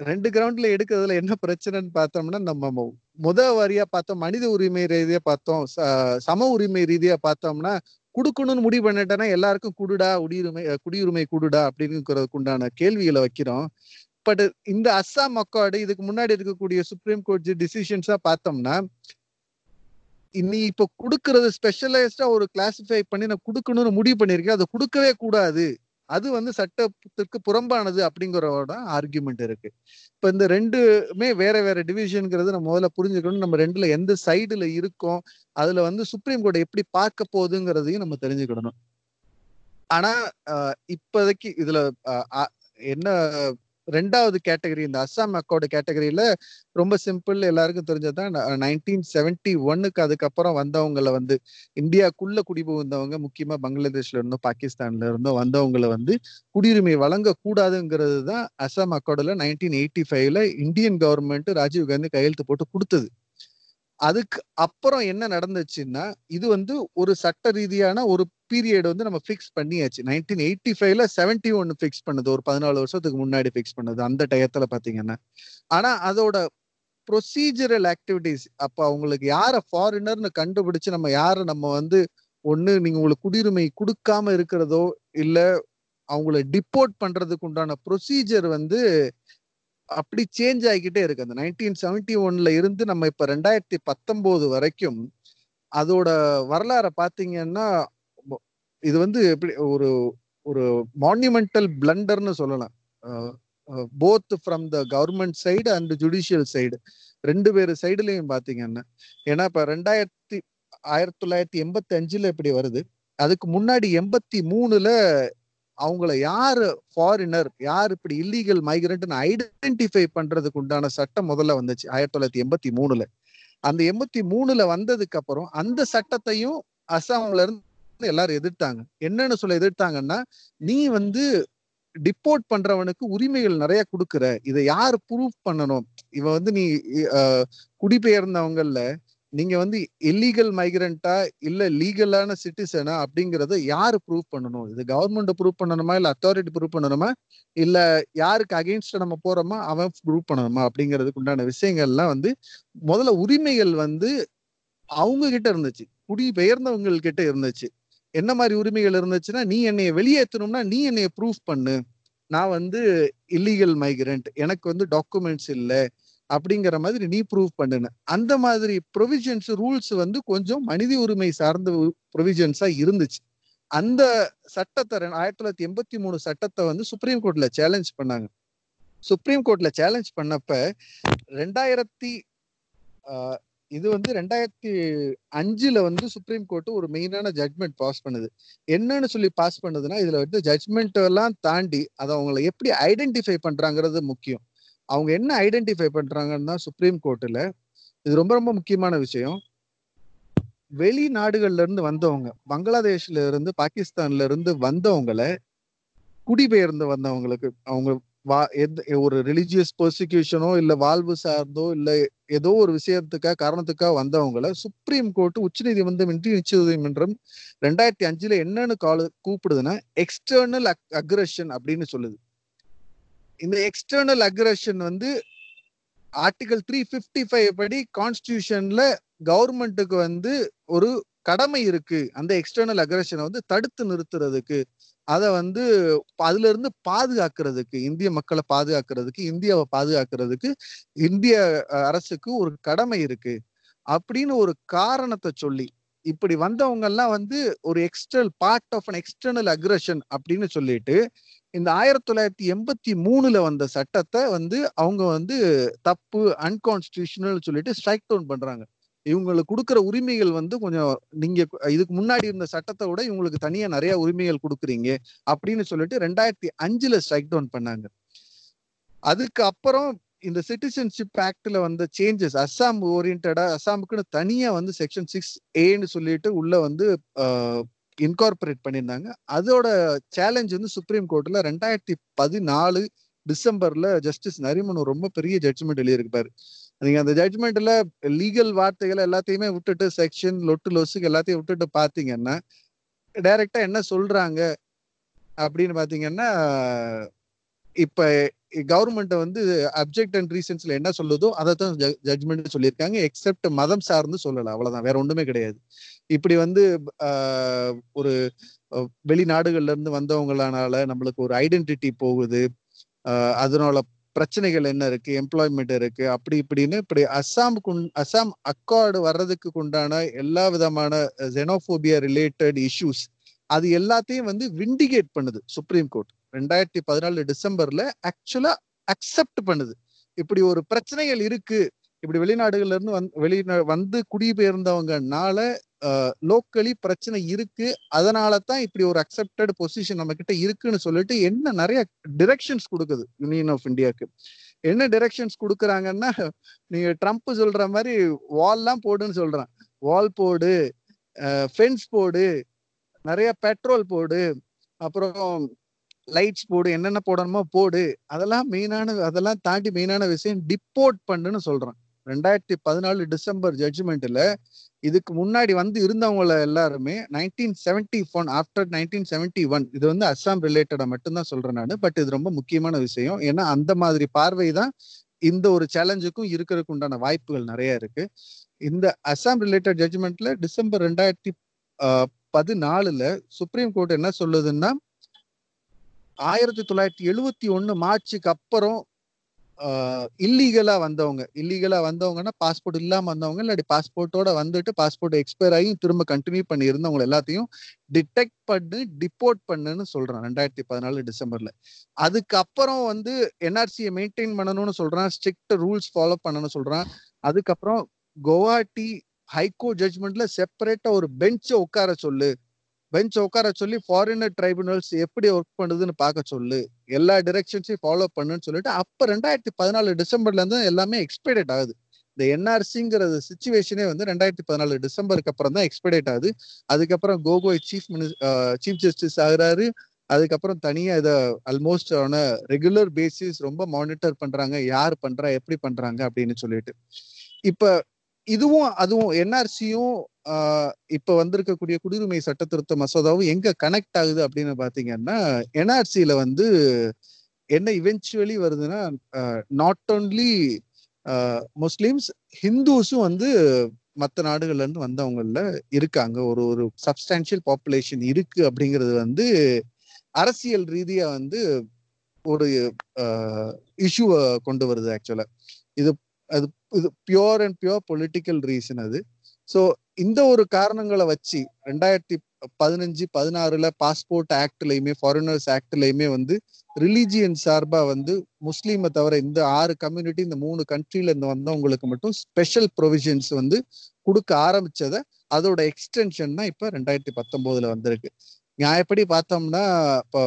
ரெண்டு கிரவுண்ட்ல எடுக்கிறதுல என்ன பிரச்சனைன்னு பார்த்தோம்னா நம்ம முத வாரியா பார்த்தோம் மனித உரிமை ரீதியா பார்த்தோம் ச- சம உரிமை ரீதியா பார்த்தோம்னா கொடுக்கணும்னு முடிவு பண்ணிட்டேன்னா எல்லாருக்கும் குடுடா குடியுரிமை குடியுரிமை குடுடா அப்படிங்கிறதுக்கு உண்டான கேள்விகளை வைக்கிறோம். பட் இந்த அஸ்ஸாம் அக்கார்டு இதுக்கு முன்னாடி இருக்கக்கூடிய சுப்ரீம் கோர்ட் டிசிஷன்ஸா பார்த்தோம்னா நீ இப்ப குடுக்கறது ஸ்பெஷலைஸ்டா ஒரு கிளாசிஃபை பண்ணி நான் குடுக்கணும்னு முடிவு பண்ணிருக்கேன் அதை கொடுக்கவே கூடாது. அது வந்து சட்டத்திற்கு புறம்பானது அப்படிங்கிறோட ஆர்கியூமெண்ட் இருக்கு. இப்ப இந்த ரெண்டுமே வேற வேற டிவிஷனுங்கிறது நம்ம முதல்ல புரிஞ்சுக்கணும் நம்ம ரெண்டுல எந்த சைடுல இருக்கோம் அதுல வந்து சுப்ரீம் கோர்ட் எப்படி பார்க்க போகுதுங்கிறதையும் நம்ம தெரிஞ்சுக்கிடணும் ஆனா இப்போதைக்கு இதுல என்ன ரெண்டாவது கேட்டகரி இந்த அஸ்ஸாம் அக்கார்டு கேட்டகரியில ரொம்ப சிம்பிள் எல்லாருக்கும் தெரிஞ்சதுதான் நைன்டீன் செவன்டி ஒன்னுக்கு அதுக்கப்புறம் வந்தவங்கள வந்து இந்தியாக்குள்ள குடிபுகுந்தவங்க முக்கியமா பங்களாதேஷ்ல இருந்தோ பாகிஸ்தான்ல இருந்தோ வந்தவங்களை வந்து குடியுரிமை வழங்க கூடாதுங்கிறது தான் அஸ்ஸாம் அக்கார்டுல நைன்டீன் எயிட்டி ஃபைவ்ல இந்தியன் கவர்மெண்ட் ராஜீவ் காந்தி கையெழுத்து போட்டு கொடுத்தது. அதுக்கு அப்புறம் என்ன நடந்துச்சுன்னா இது வந்து ஒரு சட்ட ரீதியான ஒரு பீரியட் வந்து நம்ம ஃபிக்ஸ் பண்ணியாச்சு. நைன்டீன் எயிட்டி ஃபைவ்ல செவன்டி ஒன் ஃபிக்ஸ் பண்ணது. ஒரு பதினாலு வருஷத்துக்கு முன்னாடி ஃபிக்ஸ் பண்ணது அந்த டயத்துல பாத்தீங்கன்னா. ஆனா அதோட ப்ரொசீஜரல் ஆக்டிவிட்டிஸ் அப்ப அவங்களுக்கு யார ஃபாரினர்னு கண்டுபிடிச்சு நம்ம யார நம்ம வந்து ஒண்ணு நீங்க உங்களுக்கு குடியுரிமை கொடுக்காம இருக்கிறதோ இல்ல அவங்கள டிப்போர்ட் பண்றதுக்கு உண்டான ப்ரொசீஜர் வந்து அப்படி சேஞ்ச் ஆகிக்கிட்டே இருக்கு. அந்த நைன்டீன் செவன்டி ஒன்ல இருந்து நம்ம இப்ப ரெண்டாயிரத்தி பத்தொன்பது வரைக்கும் அதோட வரலாறை பாத்தீங்கன்னா இது வந்து எப்படி ஒரு ஒரு மான்யூமெண்டல் பிளண்டர்னு சொல்லலாம். Both from the government side and judicial side ரெண்டு பேர் சைடுலையும் பாத்தீங்கன்னா ஏன்னா இப்ப ரெண்டாயிரத்தி ஆயிரத்தி தொள்ளாயிரத்தி எண்பத்தி அஞ்சுல இப்படி வருது. அதுக்கு முன்னாடி எண்பத்தி மூணுல அவங்கள யாரு ஃபாரினர் யார் இப்படி இல்லீகல் மைக்ரண்ட்னு ஐடென்டிஃபை பண்றதுக்கு உண்டான சட்டம் முதல்ல வந்துச்சு ஆயிரத்தி தொள்ளாயிரத்தி எண்பத்தி மூணுல. அந்த எண்பத்தி மூணுல வந்ததுக்கு அப்புறம் அந்த சட்டத்தையும் அசாம்ல இருந்து எல்லாரும் எதிர்த்தாங்க. என்னன்னு சொல்ல எதிர்த்தாங்கன்னா நீ வந்து டிப்போர்ட் பண்றவனுக்கு உரிமைகள் நிறைய கொடுக்குற இதை யார் ப்ரூவ் பண்ணணும்? இவ வந்து நீ குடிபெயர்ந்தவங்கல்ல நீங்க வந்து இல்லீகல் மைக்ரண்டா இல்ல லீகலான சிட்டிசனா அப்படிங்கறத யாரு ப்ரூவ் பண்ணணும்? இது கவர்மெண்ட் ப்ரூவ் பண்ணணுமா? இல்ல அத்தாரிட்டி ப்ரூவ் பண்ணணுமா? இல்ல யாருக்கு அகெயின்ஸ்ட் நம்ம போறோமா? அவன் ப்ரூவ் பண்ணணுமா? அப்படிங்கிறதுக்கு உண்டான விஷயங்கள்லாம் வந்து முதல்ல உரிமைகள் வந்து அவங்க கிட்ட இருந்துச்சு. குடி பெயர்ந்தவங்க கிட்ட இருந்துச்சு. என்ன மாதிரி உரிமைகள் இருந்துச்சுன்னா நீ என்னைய வெளியேற்றணும்னா நீ என்னைய ப்ரூஃப் பண்ணு. நான் வந்து இல்லீகல் மைக்ரண்ட் எனக்கு வந்து டாக்குமெண்ட்ஸ் இல்லை. அப்படிங்கிற மாதிரி நீ ப்ரூவ் பண்ணுன. அந்த மாதிரி ப்ரொவிஷன்ஸ் ரூல்ஸ் வந்து கொஞ்சம் மனித உரிமை சார்ந்த ப்ரொவிஷன்ஸா இருந்துச்சு. அந்த சட்டத்தை ஆயிரத்தி தொள்ளாயிரத்தி எண்பத்தி மூணு சட்டத்தை வந்து சுப்ரீம் கோர்ட்ல சேலஞ்ச் பண்ணாங்க. சுப்ரீம் கோர்ட்ல சேலஞ்ச் பண்ணப்ப ரெண்டாயிரத்தி இது வந்து ரெண்டாயிரத்தி அஞ்சுல வந்து சுப்ரீம் கோர்ட் ஒரு மெயினான ஜட்மெண்ட் பாஸ் பண்ணுது. என்னன்னு சொல்லி பாஸ் பண்ணுதுன்னா இதுல வந்து ஜட்மெண்ட் எல்லாம் தாண்டி அதை அவங்களை எப்படி ஐடென்டிஃபை பண்றாங்கிறது முக்கியம். அவங்க என்ன ஐடென்டிஃபை பண்றாங்கன்னா சுப்ரீம் கோர்ட்டில் இது ரொம்ப ரொம்ப முக்கியமான விஷயம். வெளிநாடுகள்ல இருந்து வந்தவங்க பங்களாதேஷ்ல இருந்து பாகிஸ்தான்ல இருந்து வந்தவங்களை குடிபெயர்ந்து வந்தவங்களுக்கு அவங்க வா எந்த ஒரு ரிலிஜியஸ் பர்சிக்யூஷனோ இல்ல வாழ்வு சார்ந்தோ இல்ல ஏதோ ஒரு விஷயத்துக்காக காரணத்துக்காக வந்தவங்கள சுப்ரீம் கோர்ட் உச்ச நீதிமன்றம் இன்றி நீதிமன்றம் ரெண்டாயிரத்தி அஞ்சுல என்னன்னு கால கூப்பிடுதுன்னா எக்ஸ்டர்னல் அக்ரஷன் அப்படின்னு சொல்லுது. இந்த எக்ஸ்டர்னல் அக்ரஷன் வந்து ஆர்டிகல் த்ரீ பிப்டி ஃபைவ் படி கான்ஸ்டியூஷன்ல கவர்மெண்ட்டுக்கு வந்து ஒரு கடமை இருக்கு. அந்த எக்ஸ்டர்னல் அக்ரஷனை வந்து தடுத்து நிறுத்துறதுக்கு. அதை வந்து அதுல இருந்து பாதுகாக்கிறதுக்கு இந்திய மக்களை பாதுகாக்கிறதுக்கு இந்தியாவை பாதுகாக்கிறதுக்கு இந்திய அரசுக்கு ஒரு கடமை இருக்கு. அப்படின்னு ஒரு காரணத்தை சொல்லி இப்படி வந்தவங்க எல்லாம் வந்து ஒரு external part of an external aggression அப்படின்னு சொல்லிட்டு இந்த ஆயிரத்தி தொள்ளாயிரத்தி எண்பத்தி மூணுல வந்த சட்டத்தை வந்து அவங்க வந்து தப்பு அன்கான்ஸ்டியூஷனல் சொல்லிட்டு ஸ்ட்ரைக் டவுன் பண்றாங்க. இவங்களுக்கு கொடுக்குற உரிமைகள் வந்து கொஞ்சம் நீங்க இதுக்கு முன்னாடி இருந்த சட்டத்தை விட இவங்களுக்கு தனியா நிறைய உரிமைகள் கொடுக்குறீங்க அப்படின்னு சொல்லிட்டு ரெண்டாயிரத்தி அஞ்சுல ஸ்ட்ரைக் டவுன் பண்ணாங்க. அதுக்கு அப்புறம் இந்த சிட்டிசன்ஷிப் ஆக்ட்ல வந்த சேஞ்சஸ் அஸ்ஸாம் ஓரியன்டா அஸ்ஸாமுக்குன்னு தனியா வந்து செக்ஷன் சிக்ஸ் ஏன்னு சொல்லிட்டு உள்ள வந்து இன்கார்பரேட் பண்ணியிருந்தாங்க. அதோட சேலஞ்ச் வந்து சுப்ரீம் கோர்ட்ல ரெண்டாயிரத்தி பதினாலு டிசம்பர்ல ஜஸ்டிஸ் நரிமனு ரொம்ப பெரிய ஜட்ஜ்மெண்ட் எழுதியிருப்பாரு நீங்க அந்த ஜட்ஜ்மெண்ட்டில் லீகல் வார்த்தைகள் எல்லாத்தையுமே விட்டுட்டு செக்ஷன் லொட்டு லொசுக்கு எல்லாத்தையும் விட்டுட்டு பாத்தீங்கன்னா டைரக்டா என்ன சொல்றாங்க அப்படின்னு பாத்தீங்கன்னா இப்ப கவர்மெண்ட் வந்து அப்ஜெக்ட் அண்ட் ரீசன்ஸ்ல என்ன சொல்லுதோ அதை தான் ஜட்மெண்ட் சொல்லியிருக்காங்க. எக்ஸப்ட் மதம் சார்ந்து சொல்லல. அவ்வளவுதான். வேற ஒண்ணுமே கிடையாது. இப்படி வந்து ஒரு வெளிநாடுகள்ல இருந்து வந்தவங்களானால நம்மளுக்கு ஒரு ஐடென்டிட்டி போகுது. அதனால பிரச்சனைகள் என்ன இருக்கு? எம்ப்ளாய்மெண்ட் இருக்கு. அப்படி இப்படின்னு இப்படி அஸ்ஸாமுக்கு அஸ்ஸாம் அக்கார்டு வர்றதுக்கு உண்டான எல்லா விதமான ஜெனோபோபியா ரிலேட்டட் இஷ்யூஸ் அது எல்லாத்தையும் வந்து விண்டிகேட் பண்ணுது. சுப்ரீம் கோர்ட் ரெண்டாயிரத்தி பதினாலு டிசம்பர்ல ஆக்சுவலா அக்செப்ட் பண்ணுது. இப்படி ஒரு பிரச்சனைகள் இருக்கு. இப்படி வெளிநாடுகள்ல இருந்து வந் வெளிநா வந்து குடிபெயர்ந்தவங்கனால லோக்கலி பிரச்சனை இருக்கு. அதனால தான் இப்படி ஒரு அக்செப்டட் பொசிஷன் நம்ம கிட்ட இருக்குன்னு சொல்லிட்டு என்ன நிறைய டிரெக்ஷன்ஸ் கொடுக்குது யூனியன் ஆஃப் இந்தியாவுக்கு என்ன டிரெக்ஷன்ஸ் கொடுக்குறாங்கன்னா நீங்க ட்ரம்ப் சொல்ற மாதிரி வால்லாம் போடுன்னு சொல்றான். வால் போடு ஃபென்ஸ் போடு நிறைய பெட்ரோல் போடு அப்புறம் லைட்ஸ் போடு என்னென்ன போடணுமோ போடு. அதெல்லாம் மெயினான அதெல்லாம் தாண்டி மெயினான விஷயம் டிப்போர்ட் பண்ணுன்னு சொல்றான். ரெண்டாயிரத்தி பதினாலு டிசம்பர் ஜட்ஜ்மெண்ட்ல இதுக்கு முன்னாடி வந்து இருந்தவங்கள எல்லாருமே nineteen seventy one after nineteen seventy one இது வந்து அஸ்ஸாம் ரிலேட்டடா மட்டும்தான் சொல்றேன் நான் பட் இது ரொம்ப முக்கியமான விஷயம். ஏன்னா அந்த மாதிரி பார்வை தான் இந்த ஒரு சேலஞ்சுக்கும் இருக்கிறதுக்கு உண்டான வாய்ப்புகள் நிறைய இருக்கு. இந்த அஸ்ஸாம் ரிலேட்டட் ஜட்ஜ்மெண்ட்ல டிசம்பர் ரெண்டாயிரத்தி பதினாலுல சுப்ரீம் கோர்ட் என்ன சொல்லுதுன்னா ஆயிரத்தி தொள்ளாயிரத்தி எழுவத்தி ஒன்று மார்ச்சுக்கு அப்புறம் இல்லீகலா வந்தவங்க. இல்லீகலா வந்தவங்கன்னா பாஸ்போர்ட் இல்லாம வந்தவங்க இல்லாட்டி பாஸ்போர்ட்டோட வந்துட்டு பாஸ்போர்ட் எக்ஸ்பயர் ஆகி திரும்ப கண்டினியூ பண்ணி இருந்தவங்க எல்லாத்தையும் டிடெக்ட் பண்ணு டிப்போர்ட் பண்ணுன்னு சொல்றான் ரெண்டாயிரத்தி பதினாலு டிசம்பர்ல. அதுக்கப்புறம் வந்து என்ஆர்சியை மெயின்டைன் பண்ணணும்னு சொல்றான் ஸ்ட்ரிக்ட் ரூல்ஸ் ஃபாலோ பண்ணணும்னு சொல்றான். அதுக்கப்புறம் குவாஹாட்டி ஹைகோர்ட் ஜட்மெண்ட்ல செப்பரேட்டா ஒரு பெஞ்சை உட்கார சொல்லு. பெஞ்ச் உட்கார சொல்லி ஃபாரினர் ட்ரைபுனல்ஸ் எப்படி ஒர்க் பண்ணுதுன்னு பார்க்க சொல்லு. எல்லா டிரெக்ஷன்ஸையும் ஃபாலோ பண்ணுன்னு சொல்லிட்டு அப்போ ரெண்டாயிரத்தி பதினாலு டிசம்பர்ல இருந்து எல்லாமே எக்ஸ்பெடேட் ஆகுது. இந்த என்ஆர்சிங்கிற சுச்சுவேஷனே வந்து ரெண்டாயிரத்தி பதினாலு டிசம்பருக்கு அப்புறம் தான் எக்ஸ்பெடேட் ஆகுது. அதுக்கப்புறம் Gogoi chief minister chief justice ஆகுறாரு. அதுக்கப்புறம் தனியா இதை ஆல்மோஸ்ட் ஆன ரெகுலர் பேசிஸ் ரொம்ப மானிட்டர் பண்றாங்க. யார் பண்றா எப்படி பண்றாங்க அப்படின்னு சொல்லிட்டு. இப்ப இதுவும் அதுவும் என்ஆர்சியும் இப்ப வந்திருக்கக்கூடிய குடியுரிமை சட்ட திருத்த மசோதாவும் எங்க கனெக்ட் ஆகுது அப்படின்னு பாத்தீங்கன்னா என்ஆர்சியில வந்து என்ன இவென்ச்சுவலி வருதுன்னா நாட் ஓன்லி முஸ்லிம்ஸ் ஹிந்துஸும் வந்து மற்ற நாடுகள்ல இருந்து வந்தவங்கள இருக்காங்க. ஒரு ஒரு சப்ஸ்டான்சியல் பாப்புலேஷன் இருக்கு அப்படிங்கிறது வந்து அரசியல் ரீதியா வந்து ஒரு இஷ்யூவை கொண்டு வருது ஆக்சுவலா இது அது இது pure and pure political reason அது. ஸோ இந்த ஒரு காரணங்களை வச்சு ரெண்டாயிரத்தி பதினஞ்சு பதினாறுல பாஸ்போர்ட் ஆக்ட்லயுமே ஃபாரினர்ஸ் ஆக்ட்லயுமே வந்து ரிலீஜியன் சார்பா வந்து முஸ்லீமை தவிர இந்த ஆறு கம்யூனிட்டி இந்த மூணு கண்ட்ரில இருந்து வந்தவங்களுக்கு மட்டும் ஸ்பெஷல் ப்ரொவிஷன்ஸ் வந்து கொடுக்க ஆரம்பிச்சத அதோட எக்ஸ்டென்ஷன் தான் இப்ப ரெண்டாயிரத்தி பத்தொன்பதுல வந்திருக்கு. நியாயப்படி பார்த்தோம்னா இப்போ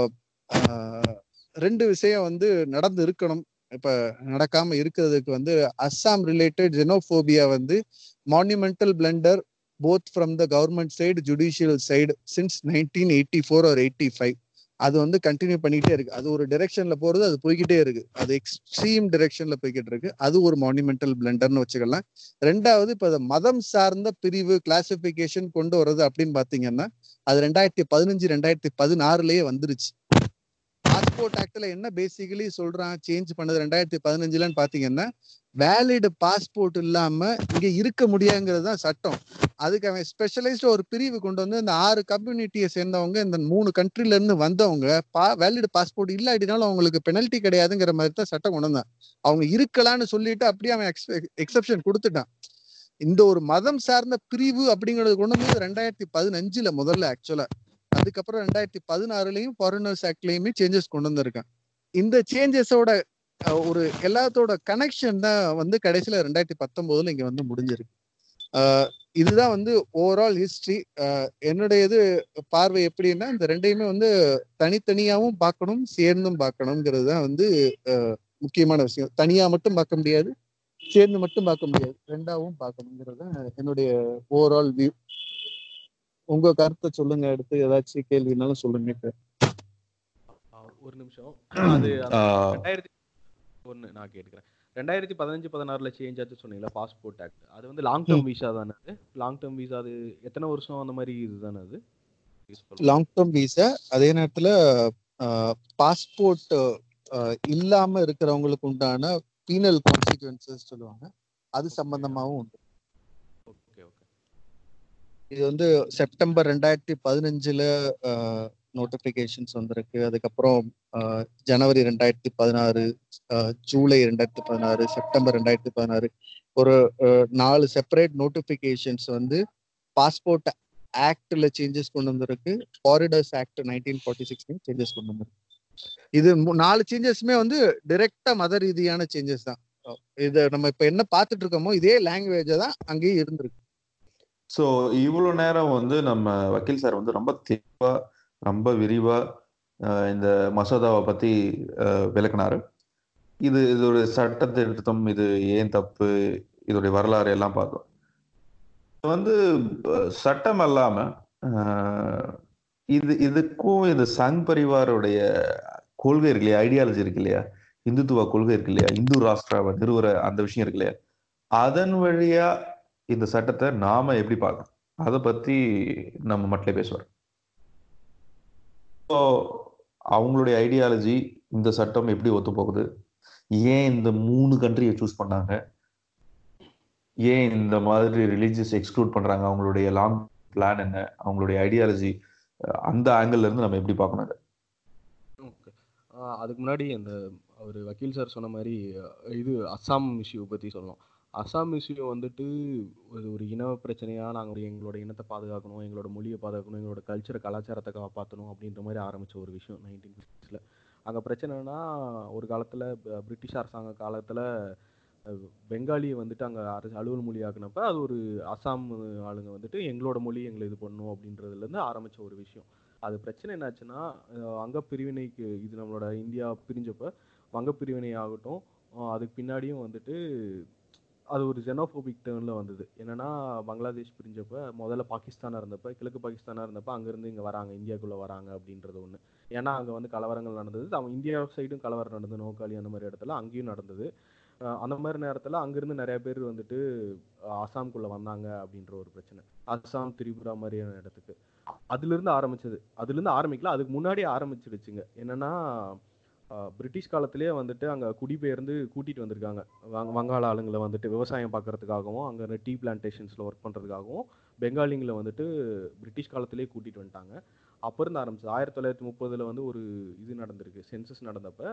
ரெண்டு விஷயம் வந்து நடந்து இருக்கணும். இப்ப நடக்காம இருக்கிறதுக்கு வந்து அஸ்ஸாம் ரிலேட்டட் ஜெனோபோபியா வந்து monumental blunder both from the government side judicial side since nineteen eighty four ஒரு எயிட்டி ஃபைவ் அது வந்து கண்டினியூ பண்ணிக்கிட்டே இருக்கு. அது ஒரு டிரெக்ஷன்ல போறது அது போய்கிட்டே இருக்கு. அது எக்ஸ்ட்ரீம் டிரெக்ஷன்ல போய்கிட்டு இருக்கு. அது ஒரு மானுமெண்டல் பிளண்டர்னு வச்சுக்கலாம். ரெண்டாவது இப்ப மதம் சார்ந்த பிரிவு கிளாசிபிகேஷன் கொண்டு வர்றது அப்படின்னு பாத்தீங்கன்னா அது ரெண்டாயிரத்தி பதினஞ்சு ரெண்டாயிரத்தி பதினாறுலயே வந்துருச்சு. பாஸ்போர்ட் ஆக்ட்ல என்ன பேசிக்கலி சொல்றான் சேஞ்ச் பண்ணது ரெண்டாயிரத்தி பதினஞ்சுலன்னு பாத்தீங்கன்னா வேலிடு பாஸ்போர்ட் இல்லாம இங்க இருக்க முடியாங்கிறது தான் சட்டம். அதுக்கு அவன் ஸ்பெஷலைஸ்டு ஒரு பிரிவு கொண்டு வந்து இந்த ஆறு கம்யூனிட்டியை சேர்ந்தவங்க இந்த மூணு கண்ட்ரில இருந்து வந்தவங்க பா வேலிடு பாஸ்போர்ட் இல்லாட்டினாலும் அவங்களுக்கு பெனல்ட்டி கிடையாதுங்கிற மாதிரி தான் சட்டம் கொண்டு வந்தான் அவங்க இருக்கலாம்னு சொல்லிட்டு அப்படியே அவன் எக்ஸப்ஷன் கொடுத்துட்டான். இந்த ஒரு மதம் சார்ந்த பிரிவு அப்படிங்கறது கொண்டு வந்து ரெண்டாயிரத்தி பதினஞ்சுல முதல்ல ஆக்சுவலா அதுக்கப்புறம் ரெண்டாயிரத்தி பதினாறுலயும் ஃபாரினர்ஸ் ஆக்ட்லயுமே சேஞ்சஸ் கொண்டு வந்திருக்கான் இந்த சேஞ்சஸோட ஒரு எல்லாத்தோட கனெக்ஷன் தான் வந்து கடைசியில ரெண்டாயிரத்தி பத்தொன்பதுல இங்க வந்து முடிஞ்சிருக்கு. இதுதான் வந்து ஓவரால் ஹிஸ்டரி என்னுடைய இது பார்வை எப்படின்னா இந்த ரெண்டையுமே வந்து தனித்தனியாவும் பார்க்கணும் சேர்ந்தும் பார்க்கணுங்கிறது தான் வந்து முக்கியமான விஷயம். தனியா மட்டும் பார்க்க முடியாது சேர்ந்து மட்டும் பார்க்க முடியாது. ரெண்டாவும் பார்க்கணுங்கிறது தான் என்னுடைய ஓவரால் வியூ உங்க கருத்தை சொல்லுங்க அடுத்து ஏதாச்சும் கேள்வினாலும் சொல்லுங்க ஒரு நிமிஷம். அது ரெண்டாயிரத்தி ஒன்னு நான் கேட்டுக்கிறேன் ரெண்டாயிரத்தி பதினஞ்சு பதினாறுல சேஞ்ச் ஆச்சு சொன்னீங்களா பாஸ்போர்ட் ஆக்ட் அது வந்து லாங் டேர்ம் விசா தானே அது? லாங் டேர்ம் விசா அது எத்தனை வருஷம் அந்த மாதிரி இதுதானே அது? லாங் டேர்ம் விசா அதே நேரத்துல பாஸ்போர்ட் இல்லாம இருக்கிறவங்களுக்கு உண்டான பீனல் கான்சிக்வன்சஸ் சொல்லுவாங்க. அது சம்பந்தமாவும் உண்டு. இது வந்து செப்டம்பர் ரெண்டாயிரத்தி பதினஞ்சுல நோட்டிபிகேஷன்ஸ் வந்திருக்கு. அதுக்கப்புறம் ஜனவரி ரெண்டாயிரத்தி பதினாறு ஜூலை ரெண்டாயிரத்தி பதினாறு செப்டம்பர் ரெண்டாயிரத்தி பதினாறு ஒரு நாலு செப்பரேட் நோட்டிபிகேஷன்ஸ் வந்து பாஸ்போர்ட் ஆக்ட்ல சேஞ்சஸ் கொண்டு வந்திருக்கு. ஃபாரிடர்ஸ் ஆக்ட் நைன்டீன் ஃபார்ட்டி சிக்ஸ்லையும் சேஞ்சஸ் கொண்டு வந்திருக்கு. இது நாலு சேஞ்சஸ்மே வந்து டிரெக்டா மத ரீதியான சேஞ்சஸ் தான். இது நம்ம இப்ப என்ன பார்த்துட்டு இருக்கோமோ இதே லாங்குவேஜ தான் அங்கேயும் இருந்திருக்கு. ஸோ இவ்வளோ நேரம் வந்து நம்ம வக்கீல் சார் வந்து ரொம்ப தெளிவா ரொம்ப விரிவா இந்த மசோதாவை பத்தி விளக்குனாரு. இது இது ஒரு சட்ட திருத்தம் இது ஏன் தப்பு? இதோடைய வரலாறு எல்லாம் பார்த்தோம். வந்து சட்டம் அல்லாம இது இதுக்கும் இந்த சங் பரிவாருடைய கொள்கை இருக்கு இல்லையா? ஐடியாலஜி இருக்கு இல்லையா? இந்துத்துவ கொள்கை இருக்கு இல்லையா? இந்து ராஷ்டிராவை நிறுவற அந்த விஷயம் இருக்கு இல்லையா? அதன் வழியா இந்த சட்டத்தை நாம எப்படி பார்க்கணும்? அதை பத்தி நம்ம மட்டும் பேசுவார். ஸோ அவங்களுடைய ஐடியாலஜி இந்த சட்டம் எப்படி ஒத்து போகுது ஏன் இந்த மூணு கண்ட்ரியை சூஸ் பண்ணாங்க? ஏன் இந்த மாதிரி ரிலீஜியஸ் எக்ஸ்க்ளூட் பண்ணுறாங்க அவங்களுடைய லாங் பிளான் என்ன? அவங்களுடைய ஐடியாலஜி அந்த ஆங்கிள் இருந்து நம்ம எப்படி பார்க்கணும் அதுக்கு முன்னாடி அந்த அவர் வக்கீல் சார் சொன்ன மாதிரி இது அஸ்ஸாம் இஷ்யூ பற்றி சொல்லலாம் அஸ்ஸாம் இஷ்யூ வந்துட்டு ஒரு ஒரு இன பிரச்சனையாக நாங்கள் எங்களோட இனத்தை பாதுகாக்கணும் எங்களோட மொழியை பாதுகாக்கணும் எங்களோட கல்ச்சரை கலாச்சாரத்தை காப்பாற்றணும் அப்படின்ற மாதிரி ஆரம்பித்த ஒரு விஷயம் நைன்டீன் ஃபிஃப்டிஸில் அங்கே பிரச்சனைனா ஒரு காலத்தில் பிரிட்டிஷ் அரசாங்க காலத்தில் பெங்காலியை வந்துட்டு அங்கே அரசு அலுவல் மொழியாக்குனப்ப அது ஒரு அசாம் ஆளுங்க வந்துட்டு எங்களோட மொழி எங்களை இது பண்ணணும் அப்படின்றதுலேருந்து ஆரம்பித்த ஒரு விஷயம். அது பிரச்சனை என்னாச்சுன்னா அங்க பிரிவினைக்கு இது நம்மளோட இந்தியா பிரிஞ்சப்ப வங்க பிரிவினை ஆகட்டும் அதுக்கு பின்னாடியும் வந்துட்டு அது ஒரு ஜெனோஃபோபிக் டேர்னில் வந்தது. என்னென்னா பங்களாதேஷ் பிரிஞ்சப்போ முதல்ல பாகிஸ்தானாக இருந்தப்போ கிழக்கு பாகிஸ்தானாக இருந்தப்போ அங்கேருந்து இங்கே வராங்க இந்தியாக்குள்ளே வராங்க அப்படின்றது ஒன்று ஏன்னா அங்கே வந்து கலவரங்கள் நடந்தது. அவங்க இந்தியா சைடும் கலவரம் நடந்தது நோக்காளி அந்த மாதிரி இடத்துல அங்கேயும் நடந்தது. அந்த மாதிரி நேரத்தில் அங்கேருந்து நிறைய பேர் வந்துட்டு அசாம்குள்ளே வந்தாங்க அப்படின்ற ஒரு பிரச்சனை. அஸ்ஸாம் திரிபுரா மாதிரியான இடத்துக்கு. அதுலேருந்து ஆரம்பிச்சது. அதுலேருந்து ஆரம்பிக்கல அதுக்கு முன்னாடியே ஆரம்பிச்சிடுச்சுங்க. என்னென்னா பிரிட்டிஷ் காலத்திலேயே வந்துட்டு அங்கே குடிபெயர்ந்து கூட்டிகிட்டு வந்திருக்காங்க. வங் வங்காள ஆளுங்களை வந்துட்டு விவசாயம் பார்க்கறதுக்காகவும் அங்கே டீ பிளான்டேஷன்ஸில் ஒர்க் பண்ணுறதுக்காகவும் பெங்காலிங்களை வந்துட்டு பிரிட்டிஷ் காலத்திலேயே கூட்டிகிட்டு வந்துட்டாங்க. அப்போ இருந்து ஆரம்பிச்சு ஆயிரத்தி தொள்ளாயிரத்தி முப்பதில் வந்து ஒரு இது நடந்திருக்கு சென்சஸ் நடந்தப்போ.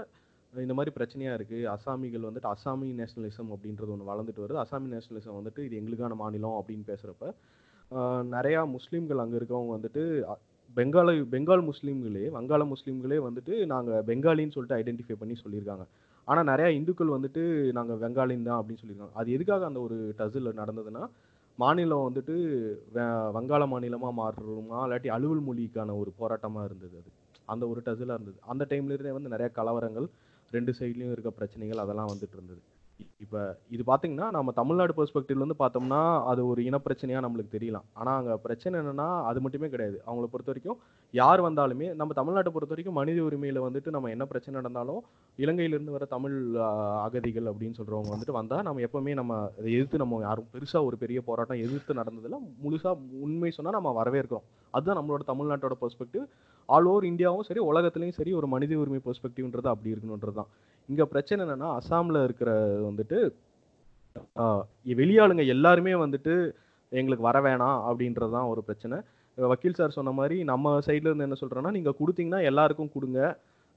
இந்த மாதிரி பிரச்சனையாக இருக்குது அசாமிகள் வந்துட்டு அசாமி நேஷனலிசம் அப்படின்றது ஒன்று வளர்ந்துட்டு வருது. அசாமி நேஷனலிசம் வந்துட்டு இது எங்களுக்கான மாநிலம் அப்படின்னு பேசுகிறப்ப நிறையா முஸ்லீம்கள் அங்கே இருக்கவங்க வந்துட்டு பெங்காலை பெங்கால் முஸ்லீம்களே வங்காள முஸ்லீம்களே வந்துட்டு நாங்கள் பெங்காலின்னு சொல்லிட்டு ஐடென்டிஃபை பண்ணி சொல்லியிருக்காங்க. ஆனால் நிறையா இந்துக்கள் வந்துட்டு நாங்கள் பெங்காலின் தான் அப்படின்னு சொல்லியிருக்காங்க. அது எதுக்காக அந்த ஒரு டசில் நடந்ததுன்னா மாநிலம் வந்துட்டு வ- வங்காள மாநிலமாக மாறுறோமா இல்லாட்டி அலுவல் மொழிக்கான ஒரு போராட்டமாக இருந்தது அது. அந்த ஒரு டசிலாக இருந்தது. அந்த டைம்லேருந்தே வந்து நிறையா கலவரங்கள் ரெண்டு சைட்லேயும் இருக்க பிரச்சனைகள் அதெல்லாம் வந்துட்டு இருந்தது. இப்போ இது பார்த்தீங்கன்னா நம்ம தமிழ்நாடு பெர்ஸ்பெக்டிவ்லேருந்து பார்த்தோம்னா அது ஒரு இனப்பிரச்சனையாக நம்மளுக்கு தெரியலாம். ஆனால் அங்கே பிரச்சனை என்னென்னா அது மட்டுமே கிடையாது. அவங்கள பொறுத்த வரைக்கும் யார் வந்தாலுமே நம்ம தமிழ்நாட்டை பொறுத்த வரைக்கும் மனித உரிமையில் வந்துட்டு நம்ம என்ன பிரச்சனை நடந்தாலும் இலங்கையிலேருந்து வர தமிழ் அகதிகள் அப்படின்னு சொல்கிறவங்க வந்துட்டு வந்தால் நம்ம எப்போவுமே நம்ம அதை எதிர்த்து நம்ம யாரும் பெருசாக ஒரு பெரிய போராட்டம் எதிர்த்து நடந்ததில் முழுசாக உண்மை சொன்னால் நம்ம வரவேற்கிறோம். அதுதான் நம்மளோட தமிழ்நாட்டோட பெர்ஸ்பெக்டிவ் ஆல் ஓவர் இந்தியாவும் சரி உலகத்துலேயும் சரி ஒரு மனித உரிமை பெர்ஸ்பெக்டிவ்ன்றது அப்படி இருக்கணுன்றது தான் இங்கே பிரச்சனை என்னென்னா அசாமில் இருக்கிற வந்துட்டு வெளியாளுங்க எல்லாருமே வந்துட்டு எங்களுக்கு வர வேணாம் அப்படின்றது தான் ஒரு பிரச்சனை. வக்கீல் சார் சொன்ன மாதிரி நம்ம சைட்லேருந்து என்ன சொல்கிறோன்னா நீங்கள் கொடுத்தீங்கன்னா எல்லாருக்கும் கொடுங்க.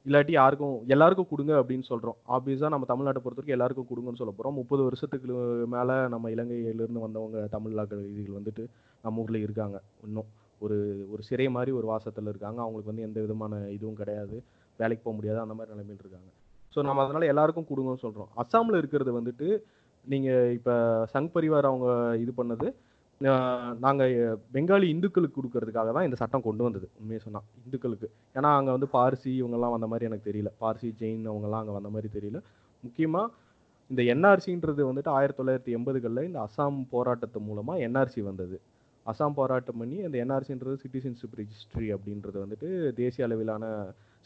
இல்லாட்டி யாருக்கும் எல்லாருக்கும் கொடுங்க அப்படின்னு சொல்கிறோம் ஆப்வியஸாக நம்ம தமிழ்நாட்டை பொறுத்த வரைக்கும் எல்லாருக்கும் கொடுங்கன்னு சொல்ல போகிறோம் முப்பது வருஷத்துக்கு மேலே நம்ம இலங்கையிலேருந்து வந்தவங்க தமிழ் அகதிகள் வந்துட்டு நம்ம ஊரில் இருக்காங்க இன்னும். ஒரு ஒரு சிறை மாதிரி ஒரு வாசத்தில் இருக்காங்க. அவங்களுக்கு வந்து எந்த விதமான இதுவும் கிடையாது. வேலைக்கு போக முடியாது. அந்த மாதிரி நிலைமையில் இருக்காங்க. ஸோ நம்ம அதனால எல்லாருக்கும் கொடுங்கன்னு சொல்கிறோம் அஸ்ஸாமில் இருக்கிறது வந்துட்டு நீங்கள் இப்போ சங் பரிவார் அவங்க இது பண்ணது நாங்கள் பெங்காலி இந்துக்களுக்கு கொடுக்கறதுக்காக தான் இந்த சட்டம் கொண்டு வந்தது. உண்மையை சொன்னால் இந்துக்களுக்கு. ஏன்னா அங்கே வந்து பார்சி இவங்கெல்லாம் வந்த மாதிரி எனக்கு தெரியல. பார்சி ஜெயின் அவங்கெல்லாம் அங்கே வந்த மாதிரி தெரியல. முக்கியமாக இந்த என்ஆர்சின்றது வந்துட்டு ஆயிரத்தி தொள்ளாயிரத்தி எண்பதுகளில் இந்த அஸ்ஸாம் போராட்டத்து மூலமாக என்ஆர்சி வந்தது. அசாம் போராட்டம் பண்ணி அந்த என்ஆர்சின்றது சிட்டிசன்ஷிப் ரிஜிஸ்ட்ரி அப்படின்றது வந்துட்டு தேசிய அளவிலான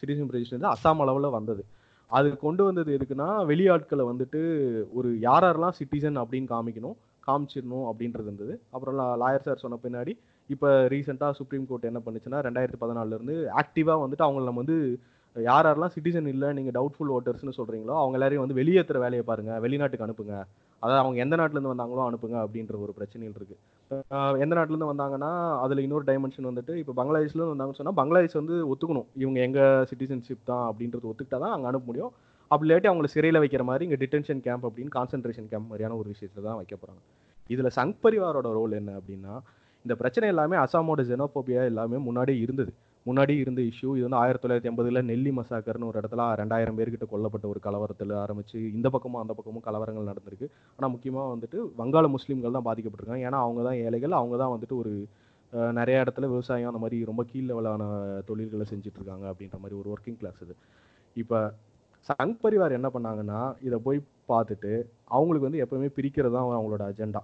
சிட்டிசன்ஷிப் ரிஜிஸ்ட்ரி வந்து அசாம் அளவில் வந்தது. அது கொண்டு வந்தது எதுக்குன்னா வெளியாட்களை வந்துட்டு ஒரு யார் யாரெல்லாம் சிட்டிசன் அப்படின்னு காமிக்கணும் காமிச்சிடணும் அப்படின்றது இருந்தது. அப்புறம் லாயர் சார் சொன்ன பின்னாடி இப்போ ரீசெண்டாக சுப்ரீம் கோர்ட் என்ன பண்ணுச்சுன்னா ரெண்டாயிரத்தி பதினாலிருந்து ஆக்டிவாக வந்துட்டு அவங்கள நம்ம வந்து யார் யாரெல்லாம் சிட்டிசன் இல்லை நீங்கள் டவுட்ஃபுல் ஓட்டர்ஸ்னு சொல்கிறீங்களோ அவங்க எல்லாரையும் வந்து வெளியேற்றுற வேலையை பாருங்கள் வெளிநாட்டுக்கு அனுப்புங்க. அதாவது அவங்க எந்த நாட்டிலேருந்து வந்தாங்களோ அனுப்புங்க அப்படின்ற ஒரு பிரச்சனையில் இருக்குது எந்த நாட்டிலேருந்து வந்தாங்கன்னா அதில் இன்னொரு டைமென்ஷன் வந்துட்டு இப்போ பங்களாதேஷ்லேருந்து வந்தாங்கன்னு சொன்னால் பங்களாதேஷ் வந்து ஒத்துக்கணும். இவங்க எங்கள் சிட்டிசன்ஷிப் தான் அப்படின்றது ஒத்துக்கிட்டா தான் அங்கே அனுப்ப முடியும். அப்படி இல்லாட்டி அவங்களை சிறையில் வைக்கிற மாதிரி இங்கே டிடென்ஷன் கேம்ப் அப்படின்னு கான்சென்ட்ரேஷன் கேம்ப் மாதிரியான ஒரு விஷயத்தை தான் வைக்க போகிறாங்க இதில் சங் பரிவாரோட ரோல் என்ன அப்படின்னா இந்த பிரச்சனை எல்லாமே அசாமோட ஜெனோபோபியா எல்லாமே முன்னாடியே இருந்தது. முன்னாடி இருந்த இஷ்யூ இது வந்து ஆயிரத்தி தொள்ளாயிரத்தி எண்பதுல நெல்லி மசாக்கர்னு ஒரு இடத்துல ரெண்டாயிரம் பேர்கிட்ட கொல்லப்பட்ட ஒரு கலவரத்தில் ஆரம்பிச்சு இந்த பக்கமும் அந்த பக்கமும் கலவரங்கள் நடந்திருக்கு. ஆனால் முக்கியமாக வந்துட்டு வங்காள முஸ்லீம்கள் தான் பாதிக்கப்பட்டிருக்காங்க. ஏன்னா அவங்க தான் ஏழைகள் அவங்க தான் வந்துட்டு ஒரு நிறைய இடத்துல விவசாயம் அந்த மாதிரி ரொம்ப கீழ் லெவலான தொழில்களை செஞ்சுட்டு இருக்காங்க அப்படின்ற மாதிரி ஒரு ஒர்க்கிங் கிளாஸ் இது. இப்போ சங் பரிவார் என்ன பண்ணாங்கன்னா இதை போய் பார்த்துட்டு அவங்களுக்கு வந்து எப்பவுமே பிரிக்கிறது தான் அவங்களோட அஜெண்டா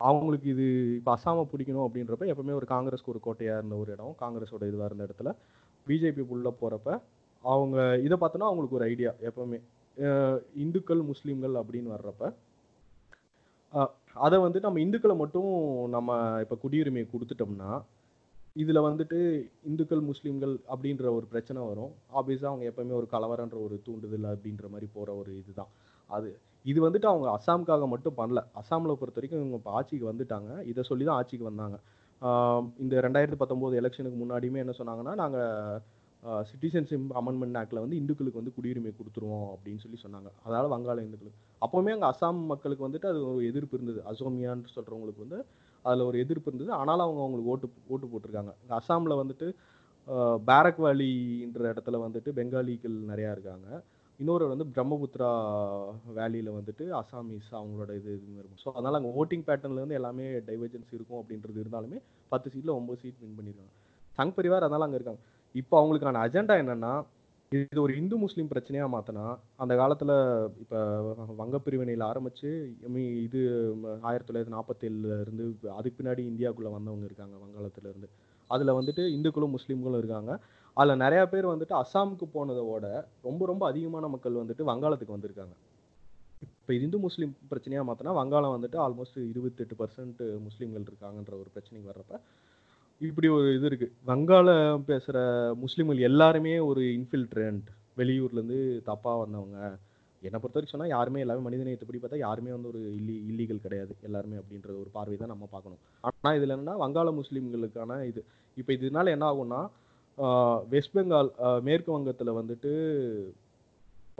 அவங்களுக்கு இது இப்போ அசாமை பிடிக்கணும் அப்படின்றப்ப எப்பவுமே ஒரு காங்கிரஸ்க்கு ஒரு கோட்டையாக இருந்த ஒரு இடம் காங்கிரஸோட இதுவாக இருந்த இடத்துல பிஜேபி உள்ளே போகிறப்ப அவங்க இதை பார்த்தோன்னா அவங்களுக்கு ஒரு ஐடியா எப்பவுமே. அஹ் இந்துக்கள் முஸ்லீம்கள் அப்படின்னு வர்றப்ப அஹ் அதை வந்துட்டு நம்ம இந்துக்களை மட்டும் நம்ம இப்போ குடியுரிமையை கொடுத்துட்டோம்னா இதில் வந்துட்டு இந்துக்கள் முஸ்லீம்கள் அப்படின்ற ஒரு பிரச்சனை வரும். ஆப்வியஸாக அவங்க எப்பவுமே ஒரு கலவரன்ற ஒரு தூண்டுதல் அப்படின்ற மாதிரி போகிற ஒரு இதுதான். அது இது வந்துட்டு அவங்க அஸ்ஸாமுக்காக மட்டும் பண்ணல. அஸ்ஸாமில் பொறுத்த வரைக்கும் இவங்க இப்போ ஆட்சிக்கு வந்துட்டாங்க. இதை சொல்லி தான் ஆட்சிக்கு வந்தாங்க. இந்த ரெண்டாயிரத்தி பத்தொம்போது எலெக்ஷனுக்கு முன்னாடியுமே என்ன சொன்னாங்கன்னா சிட்டிசன்ஷிப் அமெண்ட்மெண்ட் ஆக்டில் வந்து இந்துக்களுக்கு வந்து குடியுரிமை கொடுத்துருவோம் அப்படின்னு சொல்லி சொன்னாங்க. அதாவது வங்காள இந்துக்களுக்கு. அப்போவுமே அங்கே அசாம் மக்களுக்கு வந்துட்டு அது ஒரு எதிர்ப்பு இருந்தது. அசோமியான்னு சொல்கிறவங்களுக்கு வந்து அதில் ஒரு எதிர்ப்பு இருந்தது. ஆனாலும் அவங்க அவங்களுக்கு ஓட்டு ஓட்டு போட்டிருக்காங்க. இங்கே அசாமில் வந்துட்டு ஆஹ் பேரக் வேலின்ற இடத்துல வந்துட்டு பெங்காலிகள் நிறையா இருக்காங்க. இன்னொரு வந்து பிரம்மபுத்திரா வேலியில் வந்துட்டு அசாமீஸ் அவங்களோட இது இது இருக்கும். ஸோ அதனால் அங்கே ஓட்டிங் பேட்டர்ன்லேருந்து எல்லாமே டைவர்ஜென்ஸ் இருக்கும் அப்படின்றது இருந்தாலுமே பத்து சீட்டில் ஒம்பது சீட் வின் பண்ணியிருக்காங்க சங் பரிவார் அதனால் அங்கே இருக்காங்க. இப்போ அவங்களுக்கான அஜெண்டா என்னன்னா இது ஒரு இந்து முஸ்லீம் பிரச்சனையாக மாற்றினா அந்த காலத்தில் இப்போ வங்க பிரிவினையில் ஆரம்பித்து இது ஆயிரத்தி தொள்ளாயிரத்தி நாற்பத்தேழுல இருந்து அதுக்கு பின்னாடி இந்தியாவுக்குள்ளே வந்தவங்க இருக்காங்க வங்காளத்துலேருந்து அதில் வந்துட்டு இந்துக்களும் முஸ்லீம்களும் இருக்காங்க. அதில் நிறையா பேர் வந்துட்டு அஸ்ஸாமுக்கு போனதோட ரொம்ப ரொம்ப அதிகமான மக்கள் வந்துட்டு வங்காளத்துக்கு வந்திருக்காங்க. இப்போ இந்து முஸ்லீம் பிரச்சனையாக மாற்றினா வங்காளம் வந்துட்டு ஆல்மோஸ்ட் இருபத்தெட்டு பர்சன்ட் முஸ்லீம்கள் இருக்காங்கன்ற ஒரு பிரச்சனைக்கு வர்றப்ப இப்படி ஒரு இது இருக்கு. வங்காளம் பேசுகிற முஸ்லீம்கள் எல்லாருமே ஒரு இன்ஃபில்ட்ரண்ட் வெளியூர்லேருந்து தப்பாக வந்தவங்க. என்னை பொறுத்த வரைக்கும் சொன்னால் யாருமே எல்லாமே மனிதநேயத்தைப்படி பார்த்தா யாருமே வந்து ஒரு இல்லி இல்லீகல் கிடையாது எல்லாருமே அப்படின்ற ஒரு பார்வை தான் நம்ம பார்க்கணும். ஆனால் இதில் என்னன்னா வங்காள முஸ்லீம்களுக்கான இது. இப்போ இதனால என்ன ஆகும்னா வெஸ்ட் பெங்கால் மேற்கு வங்கத்தில் வந்துட்டு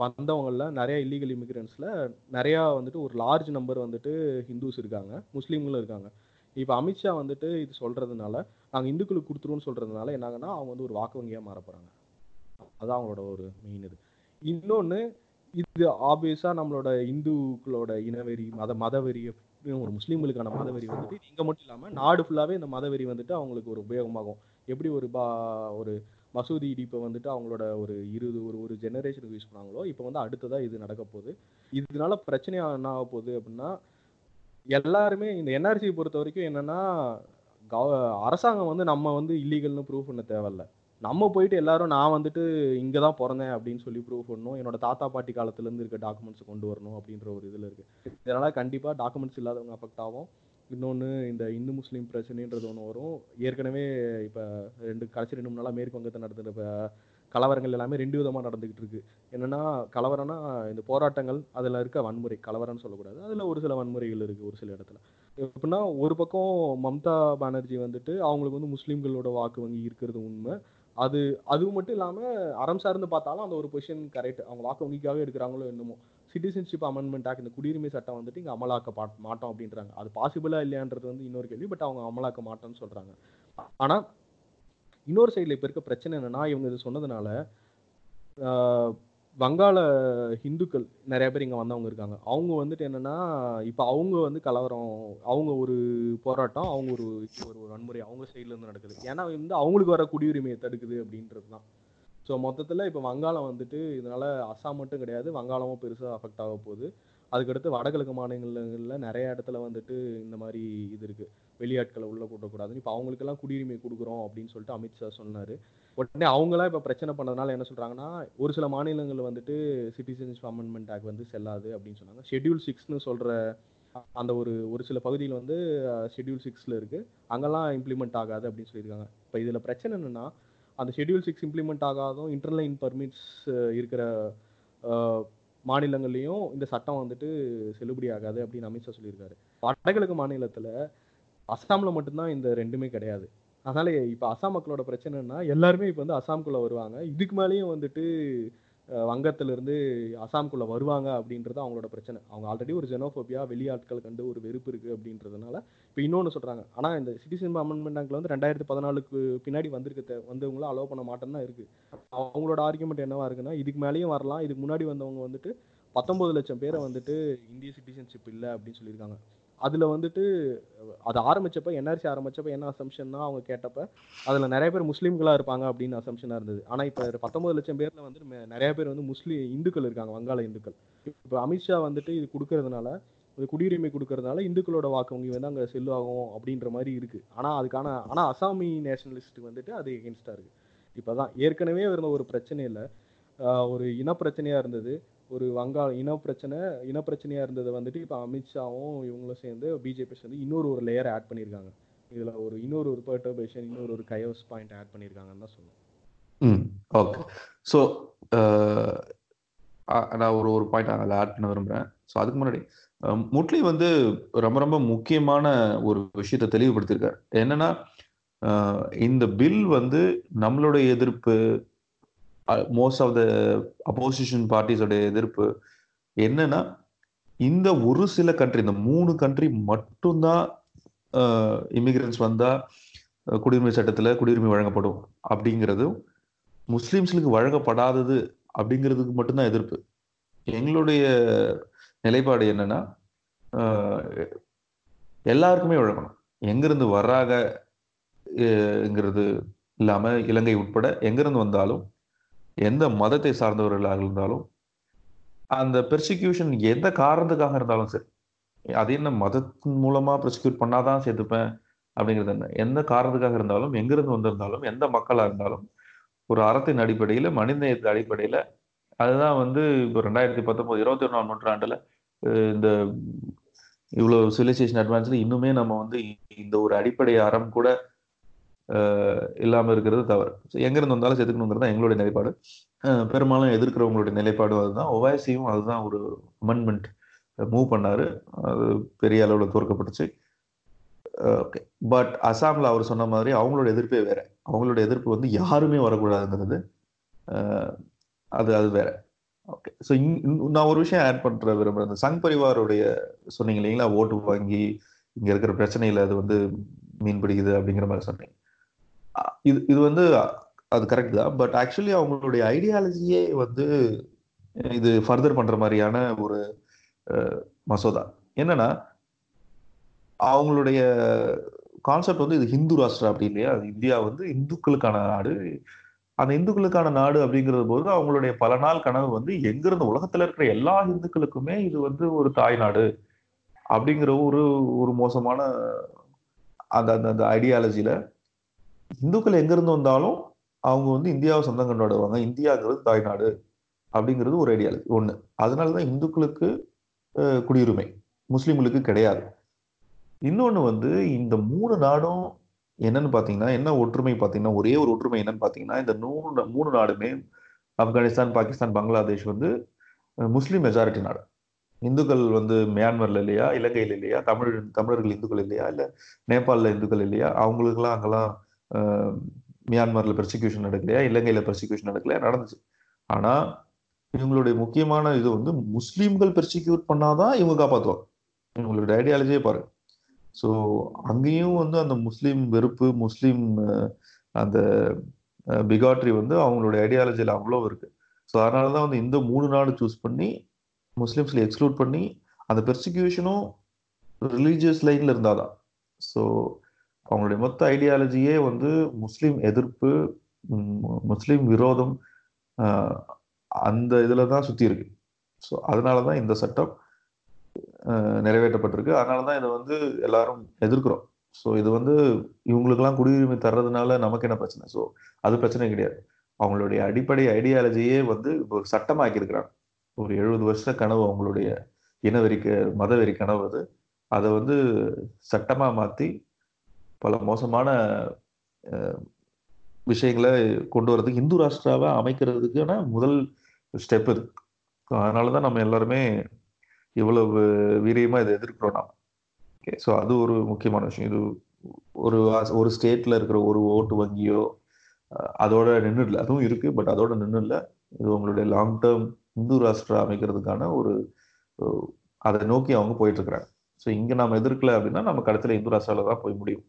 வந்தவங்களில் நிறைய இல்லீகல் இமிக்ரெண்ட்ஸில் நிறையா வந்துட்டு ஒரு லார்ஜ் நம்பர் வந்துட்டு ஹிந்துஸ் இருக்காங்க முஸ்லீம்களும் இருக்காங்க. இப்போ அமித்ஷா வந்துட்டு இது சொல்கிறதுனால நாங்கள் இந்துக்களுக்கு கொடுத்துருவோம்னு சொல்கிறதுனால என்னாங்கன்னா அவங்க வந்து ஒரு வாக்கு வங்கியாக மாற போகிறாங்க அதுதான் அவங்களோட ஒரு மெயின் இது. இன்னொன்று இது ஆப்வியஸாக நம்மளோட இந்துக்களோட இனவெறி மத மதவெறி ஒரு முஸ்லீம்களுக்கான மதவெறி வந்துட்டு இங்கே மட்டும் இல்லாமல் நாடு ஃபுல்லாகவே இந்த மதவெறி வந்துட்டு அவங்களுக்கு ஒரு உபயோகமாகும். எப்படி ஒரு பா ஒரு மசூதி இடிப்பை வந்துட்டு அவங்களோட ஒரு இருபது ஒரு ஒரு ஜெனரேஷனுக்கு யூஸ் பண்ணாங்களோ இப்போ வந்து அடுத்ததாக இது நடக்க போகுது. இதனால பிரச்சனை என்ன ஆக போகுது அப்படின்னா எல்லாருமே இந்த என்ஆர்சி பொறுத்த வரைக்கும் என்னன்னா கவ அரசாங்கம் வந்து நம்ம வந்து இல்லீகல்னு ப்ரூவ் பண்ண தேவையில்ல. நம்ம போயிட்டு எல்லாரும் நான் வந்துட்டு இங்கே தான் பிறந்தேன் அப்படின்னு சொல்லி ப்ரூவ் பண்ணணும். என்னோட தாத்தா பாட்டி காலத்துலேருந்து இருக்க டாக்குமெண்ட்ஸ் கொண்டு வரணும் அப்படின்ற ஒரு இதில் இருக்குது இதனால் கண்டிப்பாக டாக்குமெண்ட்ஸ் இல்லாதவங்க அஃபெக்ட் ஆகும் இன்னொன்று இந்த இந்து முஸ்லீம் பிரச்சனைன்றது ஒன்று வரும். ஏற்கனவே இப்போ ரெண்டு கடைசி ரெண்டு மூணு நாளாக மேற்கு வங்கத்தை நடத்துகிற இப்போ கலவரங்கள் எல்லாமே ரெண்டு விதமாக நடந்துக்கிட்டு இருக்கு. என்னென்னா கலவரம்னா இந்த போராட்டங்கள் அதில் இருக்க வன்முறை கலவரம்னு சொல்லக்கூடாது. அதில் ஒரு சில வன்முறைகள் இருக்குது ஒரு சில இடத்துல. எப்படின்னா ஒரு பக்கம் மம்தா பானர்ஜி வந்துட்டு அவங்களுக்கு வந்து முஸ்லீம்களோட வாக்கு வங்கி இருக்கிறது உண்மை. அது அது மட்டும் இல்லாமல் அறம் சார்ந்து பார்த்தாலும் அந்த ஒரு பொசிஷன் கரெக்ட் அவங்க வாக்கு வங்கிக்காகவே எடுக்கிறாங்களோ என்னமோ. சிட்டிசன்ஷிப் அமெண்ட்மெண்ட் ஆக்ட் இந்த குடியுரிமை சட்டம் வந்துட்டு இங்கே அமலாக்க மாட்டோம் அப்படின்றாங்க. அது பாசிபிளா இல்லையான்றது வந்து இன்னொரு கேள்வி பட் அவங்க அமலாக்க மாட்டோம்னு சொல்றாங்க. ஆனால் இன்னொரு சைடில் இப்போ இருக்க பிரச்சனை என்னன்னா இவங்க இது சொன்னதுனால ஆஹ், வங்காள ஹிந்துக்கள் நிறைய பேர் இங்கே வந்தவங்க இருக்காங்க. அவங்க வந்துட்டு என்னன்னா இப்போ அவங்க வந்து கலவரம் அவங்க ஒரு போராட்டம் அவங்க ஒரு ஒரு வன்முறை அவங்க சைடுல இருந்து நடக்குது. ஏன்னா வந்து அவங்களுக்கு வர குடியுரிமையை தடுக்குது அப்படின்றது தான் ஸோ மொத்தத்தில் இப்போ வங்காளம் வந்துட்டு இதனால அஸ்ஸாம் மட்டும் கிடையாது வங்காளமும் பெருசாக அஃபெக்ட் ஆக போகுது. அதுக்கடுத்து வடகிழக்கு மாநிலங்களில் நிறைய இடத்துல வந்துட்டு இந்த மாதிரி இது இருக்குது வெளியாட்களை உள்ளே கூட்டக்கூடாதுன்னு. இப்போ அவங்களுக்கெல்லாம் குடியுரிமை கொடுக்குறோம் அப்படின்னு சொல்லிட்டு அமித்ஷா சொன்னார். உடனே அவங்களாம் இப்போ பிரச்சனை பண்ணதுனால என்ன சொல்கிறாங்கன்னா ஒரு சில மாநிலங்கள் வந்துட்டு சிட்டிசன்ஸ் அமெண்ட்மெண்ட் ஆக்ட் வந்து செல்லாது அப்படின்னு சொன்னாங்க. ஷெட்யூல் சிக்ஸ்னு சொல்கிற அந்த ஒரு ஒரு சில பகுதியில் வந்து ஷெட்யூல் சிக்ஸில் இருக்குது அங்கெல்லாம் இம்ப்ளிமெண்ட் ஆகாது அப்படின்னு சொல்லியிருக்காங்க. இப்போ இதில் பிரச்சனை என்னென்னா அந்த ஷெட்யூல் சிக்ஸ் இம்ப்ளிமெண்ட் ஆகாதும் இன்டர்லைன் பர்மிட்ஸ் இருக்கிற மாநிலங்கள்லையும் இந்த சட்டம் வந்துட்டு செல்லுபடி ஆகாது அப்படின்னு அமித்ஷா சொல்லியிருக்காரு. வடகிழக்கு மாநிலத்தில் அஸ்ஸாமில் மட்டும்தான் இந்த ரெண்டுமே கிடையாது. அதனால இப்போ அசாம் மக்களோட பிரச்சனைனா எல்லாருமே இப்போ வந்து அஸ்ஸாம்குள்ளே வருவாங்க. இதுக்கு மேலேயும் வந்துட்டு வங்கத்திலிருந்து அசாம்குள்ளே வருவாங்க அப்படின்றது அவங்களோட பிரச்சனை. அவங்க ஆல்ரெடி ஒரு ஜெனோஃபோபியா வெளியாட்கள் கண்டு ஒரு வெறுப்பு இருக்குது அப்படின்றதுனால இப்போ இன்னொன்று சொல்கிறாங்க ஆனால் இந்த சிட்டிசன் அமெண்ட்மெண்ட் ஆக்டில் வந்து ரெண்டாயிரத்தி பதினாலுக்கு பின்னாடி வந்திருக்க வந்தவங்களும் அலோவ் பண்ண மாட்டேன்னு தான் இருக்குது அவங்களோட ஆர்குமெண்ட் என்னவா இருக்குன்னா இதுக்கு மேலேயும் வரலாம். இதுக்கு முன்னாடி வந்தவங்க வந்துட்டு பத்தொம்பது லட்சம் பேரை வந்துட்டு இந்திய சிட்டிசன்ஷிப் இல்லை அப்படின்னு சொல்லியிருக்காங்க. அதில் வந்துட்டு அது ஆரம்பிச்சப்ப என்ஆர்சி ஆரம்பித்தப்ப என்ன அசம்ஷன்னா அவங்க கேட்டப்ப அதில் நிறைய பேர் முஸ்லீம்களாக இருப்பாங்க அப்படின்னு அசம்ஷனாக இருந்தது. ஆனால் இப்போ பத்தொம்பது லட்சம் பேரில் வந்து நிறைய பேர் வந்து முஸ்லீம் இந்துக்கள் இருக்காங்க வங்காள இந்துக்கள். இப்போ அமித்ஷா வந்துட்டு இது கொடுக்கறதுனால ஒரு குடியுரிமை கொடுக்கறதுனால இந்துக்களோட வாக்கு வங்கி வந்து அங்கே செல்வாகும் அப்படின்ற மாதிரி இருக்கு. ஆனால் அதுக்கான ஆனால் அசாமி நேஷனலிஸ்ட்டுக்கு வந்துட்டு அது எகென்ஸ்டாக இருக்கு. இப்பதான் ஏற்கனவே இருந்த ஒரு பிரச்சனை இல்லை ஒரு இனப்பிரச்சனையாக இருந்தது. ஒரு வங்காள இனப்பிரச்சனை இனப்பிரச்சனையாக இருந்ததை வந்துட்டு இப்போ அமித்ஷாவும் இவங்களும் சேர்ந்து பிஜேபி சேர்ந்து இன்னொரு ஒரு லேயர் ஆட் பண்ணியிருக்காங்க. இதில் ஒரு இன்னொரு ஒரு பர்டர்பேஷன் இன்னொரு ஒரு கயோஸ் பாயிண்ட் ஆட் பண்ணியிருக்காங்கன்னு தான் சொல்லணும். ம் ஓகே ஸோ நான் ஒரு ஒரு பாயிண்ட் அதில் ஆட் பண்ண விரும்புகிறேன் ஸோ அதுக்கு முன்னாடி முட்லி வந்து ரொம்ப ரொம்ப முக்கியமான ஒரு விஷயத்தை தெளிவுபடுத்தியிருக்காரு என்னன்னா இந்த பில் வந்து நம்மளுடைய எதிர்ப்பு மோஸ்ட் ஆஃப் த அப்போசிஷன் பார்ட்டிஸோடைய எதிர்ப்பு என்னன்னா இந்த ஒரு சில கண்ட்ரி இந்த மூணு கண்ட்ரி மட்டும்தான் இமிகிரன்ஸ் வந்தா குடியுரிமை சட்டத்துல குடியுரிமை வழங்கப்படும் அப்படிங்கிறதும் முஸ்லிம்ஸ்களுக்கு வழங்கப்படாதது அப்படிங்கிறதுக்கு மட்டும்தான் எதிர்ப்பு. எங்களுடைய நிலைப்பாடு என்னன்னா எல்லாருக்குமே வழங்கணும் எங்கிருந்து வர்றாகங்கிறது இல்லாமல் இல்லாம இலங்கை உட்பட எங்கிருந்து வந்தாலும் எந்த மதத்தை சார்ந்தவர்களாக இருந்தாலும் அந்த பெர்சிக்யூஷன் எந்த காரணத்துக்காக இருந்தாலும் சரி அது என்ன மதத்தின் மூலமா ப்ரொசிக்யூட் பண்ணாதான் சேர்த்துப்பேன் அப்படிங்கிறது என்ன எந்த காரணத்துக்காக இருந்தாலும் எங்கிருந்து வந்திருந்தாலும் எந்த மக்களா இருந்தாலும் ஒரு அறத்தின் அடிப்படையில் மனிதநேயத்தின் அடிப்படையில் அதுதான் வந்து இப்போ ரெண்டாயிரத்தி பத்தொன்பது இருபத்தி ஒன்றாம் நூற்றாண்டுல இந்த இவ்வளோ சிவிலைசேஷன் அட்வான்ஸில் இன்னுமே நம்ம வந்து இந்த ஒரு அடிப்படை அறம் கூட இல்லாமல் இருக்கிறது தவறு. எங்கேருந்து வந்தாலும் செதுக்கணுங்கிறது தான் எங்களுடைய நிலைப்பாடு. பெரும்பாலும் எதிர்க்கிறவங்களுடைய நிலைப்பாடும் அதுதான். ஒவாசியும் அதுதான் ஒரு அமெண்ட்மெண்ட் மூவ் பண்ணார். அது பெரிய அளவில் தோற்கப்பட்டுச்சு. ஓகே பட் அசாமில் அவர் சொன்ன மாதிரி அவங்களோட எதிர்ப்பே வேற. அவங்களோட எதிர்ப்பு வந்து யாருமே வரக்கூடாதுங்கிறது அது அது வேற. ஓகே ஸோ நான் ஒரு விஷயம் ஆட் பண்ற விரும்புறேன். இந்த சங் பரிவாருடைய சொன்னீங்க இல்லைங்களா? ஓட்டு வாங்கி இங்க இருக்கிற பிரச்சனையில அது வந்து மீன் பிடிக்குது அப்படிங்கிற மாதிரி சொன்னீங்க. இது இது வந்து அது கரெக்ட் தான். பட் ஆக்சுவலி அவங்களுடைய ஐடியாலஜியே வந்து இது ஃபர்தர் பண்ற மாதிரியான ஒரு மசோதா. என்னன்னா அவங்களுடைய கான்செப்ட் வந்து இது ஹிந்து ராஷ்டிரா அப்படி இல்லையா? அது இந்தியா வந்து இந்துக்களுக்கான நாடு. அந்த இந்துக்களுக்கான நாடு அப்படிங்கிறது போது அவங்களுடைய பல நாள் கனவு வந்து எங்கிருந்து உலகத்துல இருக்கிற எல்லா இந்துக்களுக்குமே இது வந்து ஒரு தாய் நாடு அப்படிங்கிற ஒரு ஒரு மோசமான அந்த அந்த அந்த ஐடியாலஜியில இந்துக்கள் எங்கிருந்து வந்தாலும் அவங்க வந்து இந்தியாவை சொந்தம் கொண்டாடுவாங்க. இந்தியாங்கிறது தாய்நாடு அப்படிங்கிறது ஒரு ஐடியாலஜி ஒண்ணு. அதனாலதான் இந்துக்களுக்கு குடியுரிமை முஸ்லீம்களுக்கு கிடையாது. இன்னொன்று வந்து இந்த மூணு நாடும் என்னன்னு பார்த்தீங்கன்னா என்ன ஒற்றுமை பார்த்தீங்கன்னா ஒரே ஒரு ஒற்றுமை என்னன்னு பார்த்தீங்கன்னா இந்த மூணு மூணு நாடுமே ஆப்கானிஸ்தான் பாகிஸ்தான் பங்களாதேஷ் வந்து முஸ்லீம் மெஜாரிட்டி நாடு. இந்துக்கள் வந்து மியான்மரில் இல்லையா இலங்கையில் இல்லையா தமிழ் தமிழர்கள் இந்துக்கள் இல்லையா இல்லை நேபாளில் இந்துக்கள் இல்லையா அவங்களுக்குலாம் அங்கெல்லாம் மியான்மரில் மியான்மர்ல பெர்சிக்யூஷன் நடக்கலையா இலங்கையில் பெர்சிக்யூஷன் நடக்கலையா நடந்துச்சு. ஆனால் இவங்களுடைய முக்கியமான இது வந்து முஸ்லீம்கள் பெர்சிக்யூட் பண்ணாதான் இவங்க காப்பாற்றுவாங்க இவங்களுடைய ஐடியாலஜியே பாருங்க. ஸோ அங்கேயும் வந்து அந்த முஸ்லீம் வெறுப்பு முஸ்லீம் அந்த பிகாட்ரி வந்து அவங்களுடைய ஐடியாலஜியில் அவ்வளோ இருக்கு. ஸோ அதனால தான் வந்து இந்த மூணு நாடு சூஸ் பண்ணி முஸ்லீம்ஸில் எக்ஸ்க்ளூட் பண்ணி அந்த பெர்சிக்யூஷனும் ரிலீஜியஸ் லைனில் இருந்தால் தான் ஸோ அவங்களுடைய மொத்த ஐடியாலஜியே வந்து முஸ்லீம் எதிர்ப்பு முஸ்லீம் விரோதம் அந்த இதில் தான் சுற்றி இருக்கு. ஸோ அதனால தான் இந்த சட்டம் நிறைவேற்றப்பட்டிருக்கு. அதனால தான் இதை வந்து எல்லாரும் எதிர்க்கிறோம். ஸோ இது வந்து இவங்களுக்கெல்லாம் குடியுரிமை தர்றதுனால நமக்கு என்ன பிரச்சனை? ஸோ அது பிரச்சனை கிடையாது. அவங்களுடைய அடிப்படை ஐடியாலஜியே வந்து ஒரு சட்டமாக்கி இருக்கிறாங்க ஒரு எழுபது வருஷ கனவு அவங்களுடைய இனவெறிக்க மதவெறி கனவு அது. அதை வந்து சட்டமாக மாற்றி பல மோசமான விஷயங்களை கொண்டு வரதுக்கு இந்து ராஷ்டிராவை அமைக்கிறதுக்கான முதல் ஸ்டெப் இது. அதனால தான் நம்ம எல்லாருமே இவ்வளவு வீரியமா இதை எதிர்க்கிறோம் நாம். ஓகே ஸோ அது ஒரு முக்கியமான விஷயம். இது ஒரு ஒரு ஸ்டேட்ல இருக்கிற ஒரு ஓட்டு வங்கியோ அஹ், அதோட நின்றுடல அதுவும் இருக்கு பட் அதோட இல்லை இது உங்களுடைய லாங் டேர்ம் இந்து ராஷ்டிரா அமைக்கிறதுக்கான ஒரு அதை நோக்கி அவங்க போயிட்டு இருக்கிறாங்க. ஸோ இங்கே நாம் எதிர்க்கல அப்படின்னா நம்ம கடத்தில் இந்து ராஷ்டிராவில் தான் போய் முடியும்.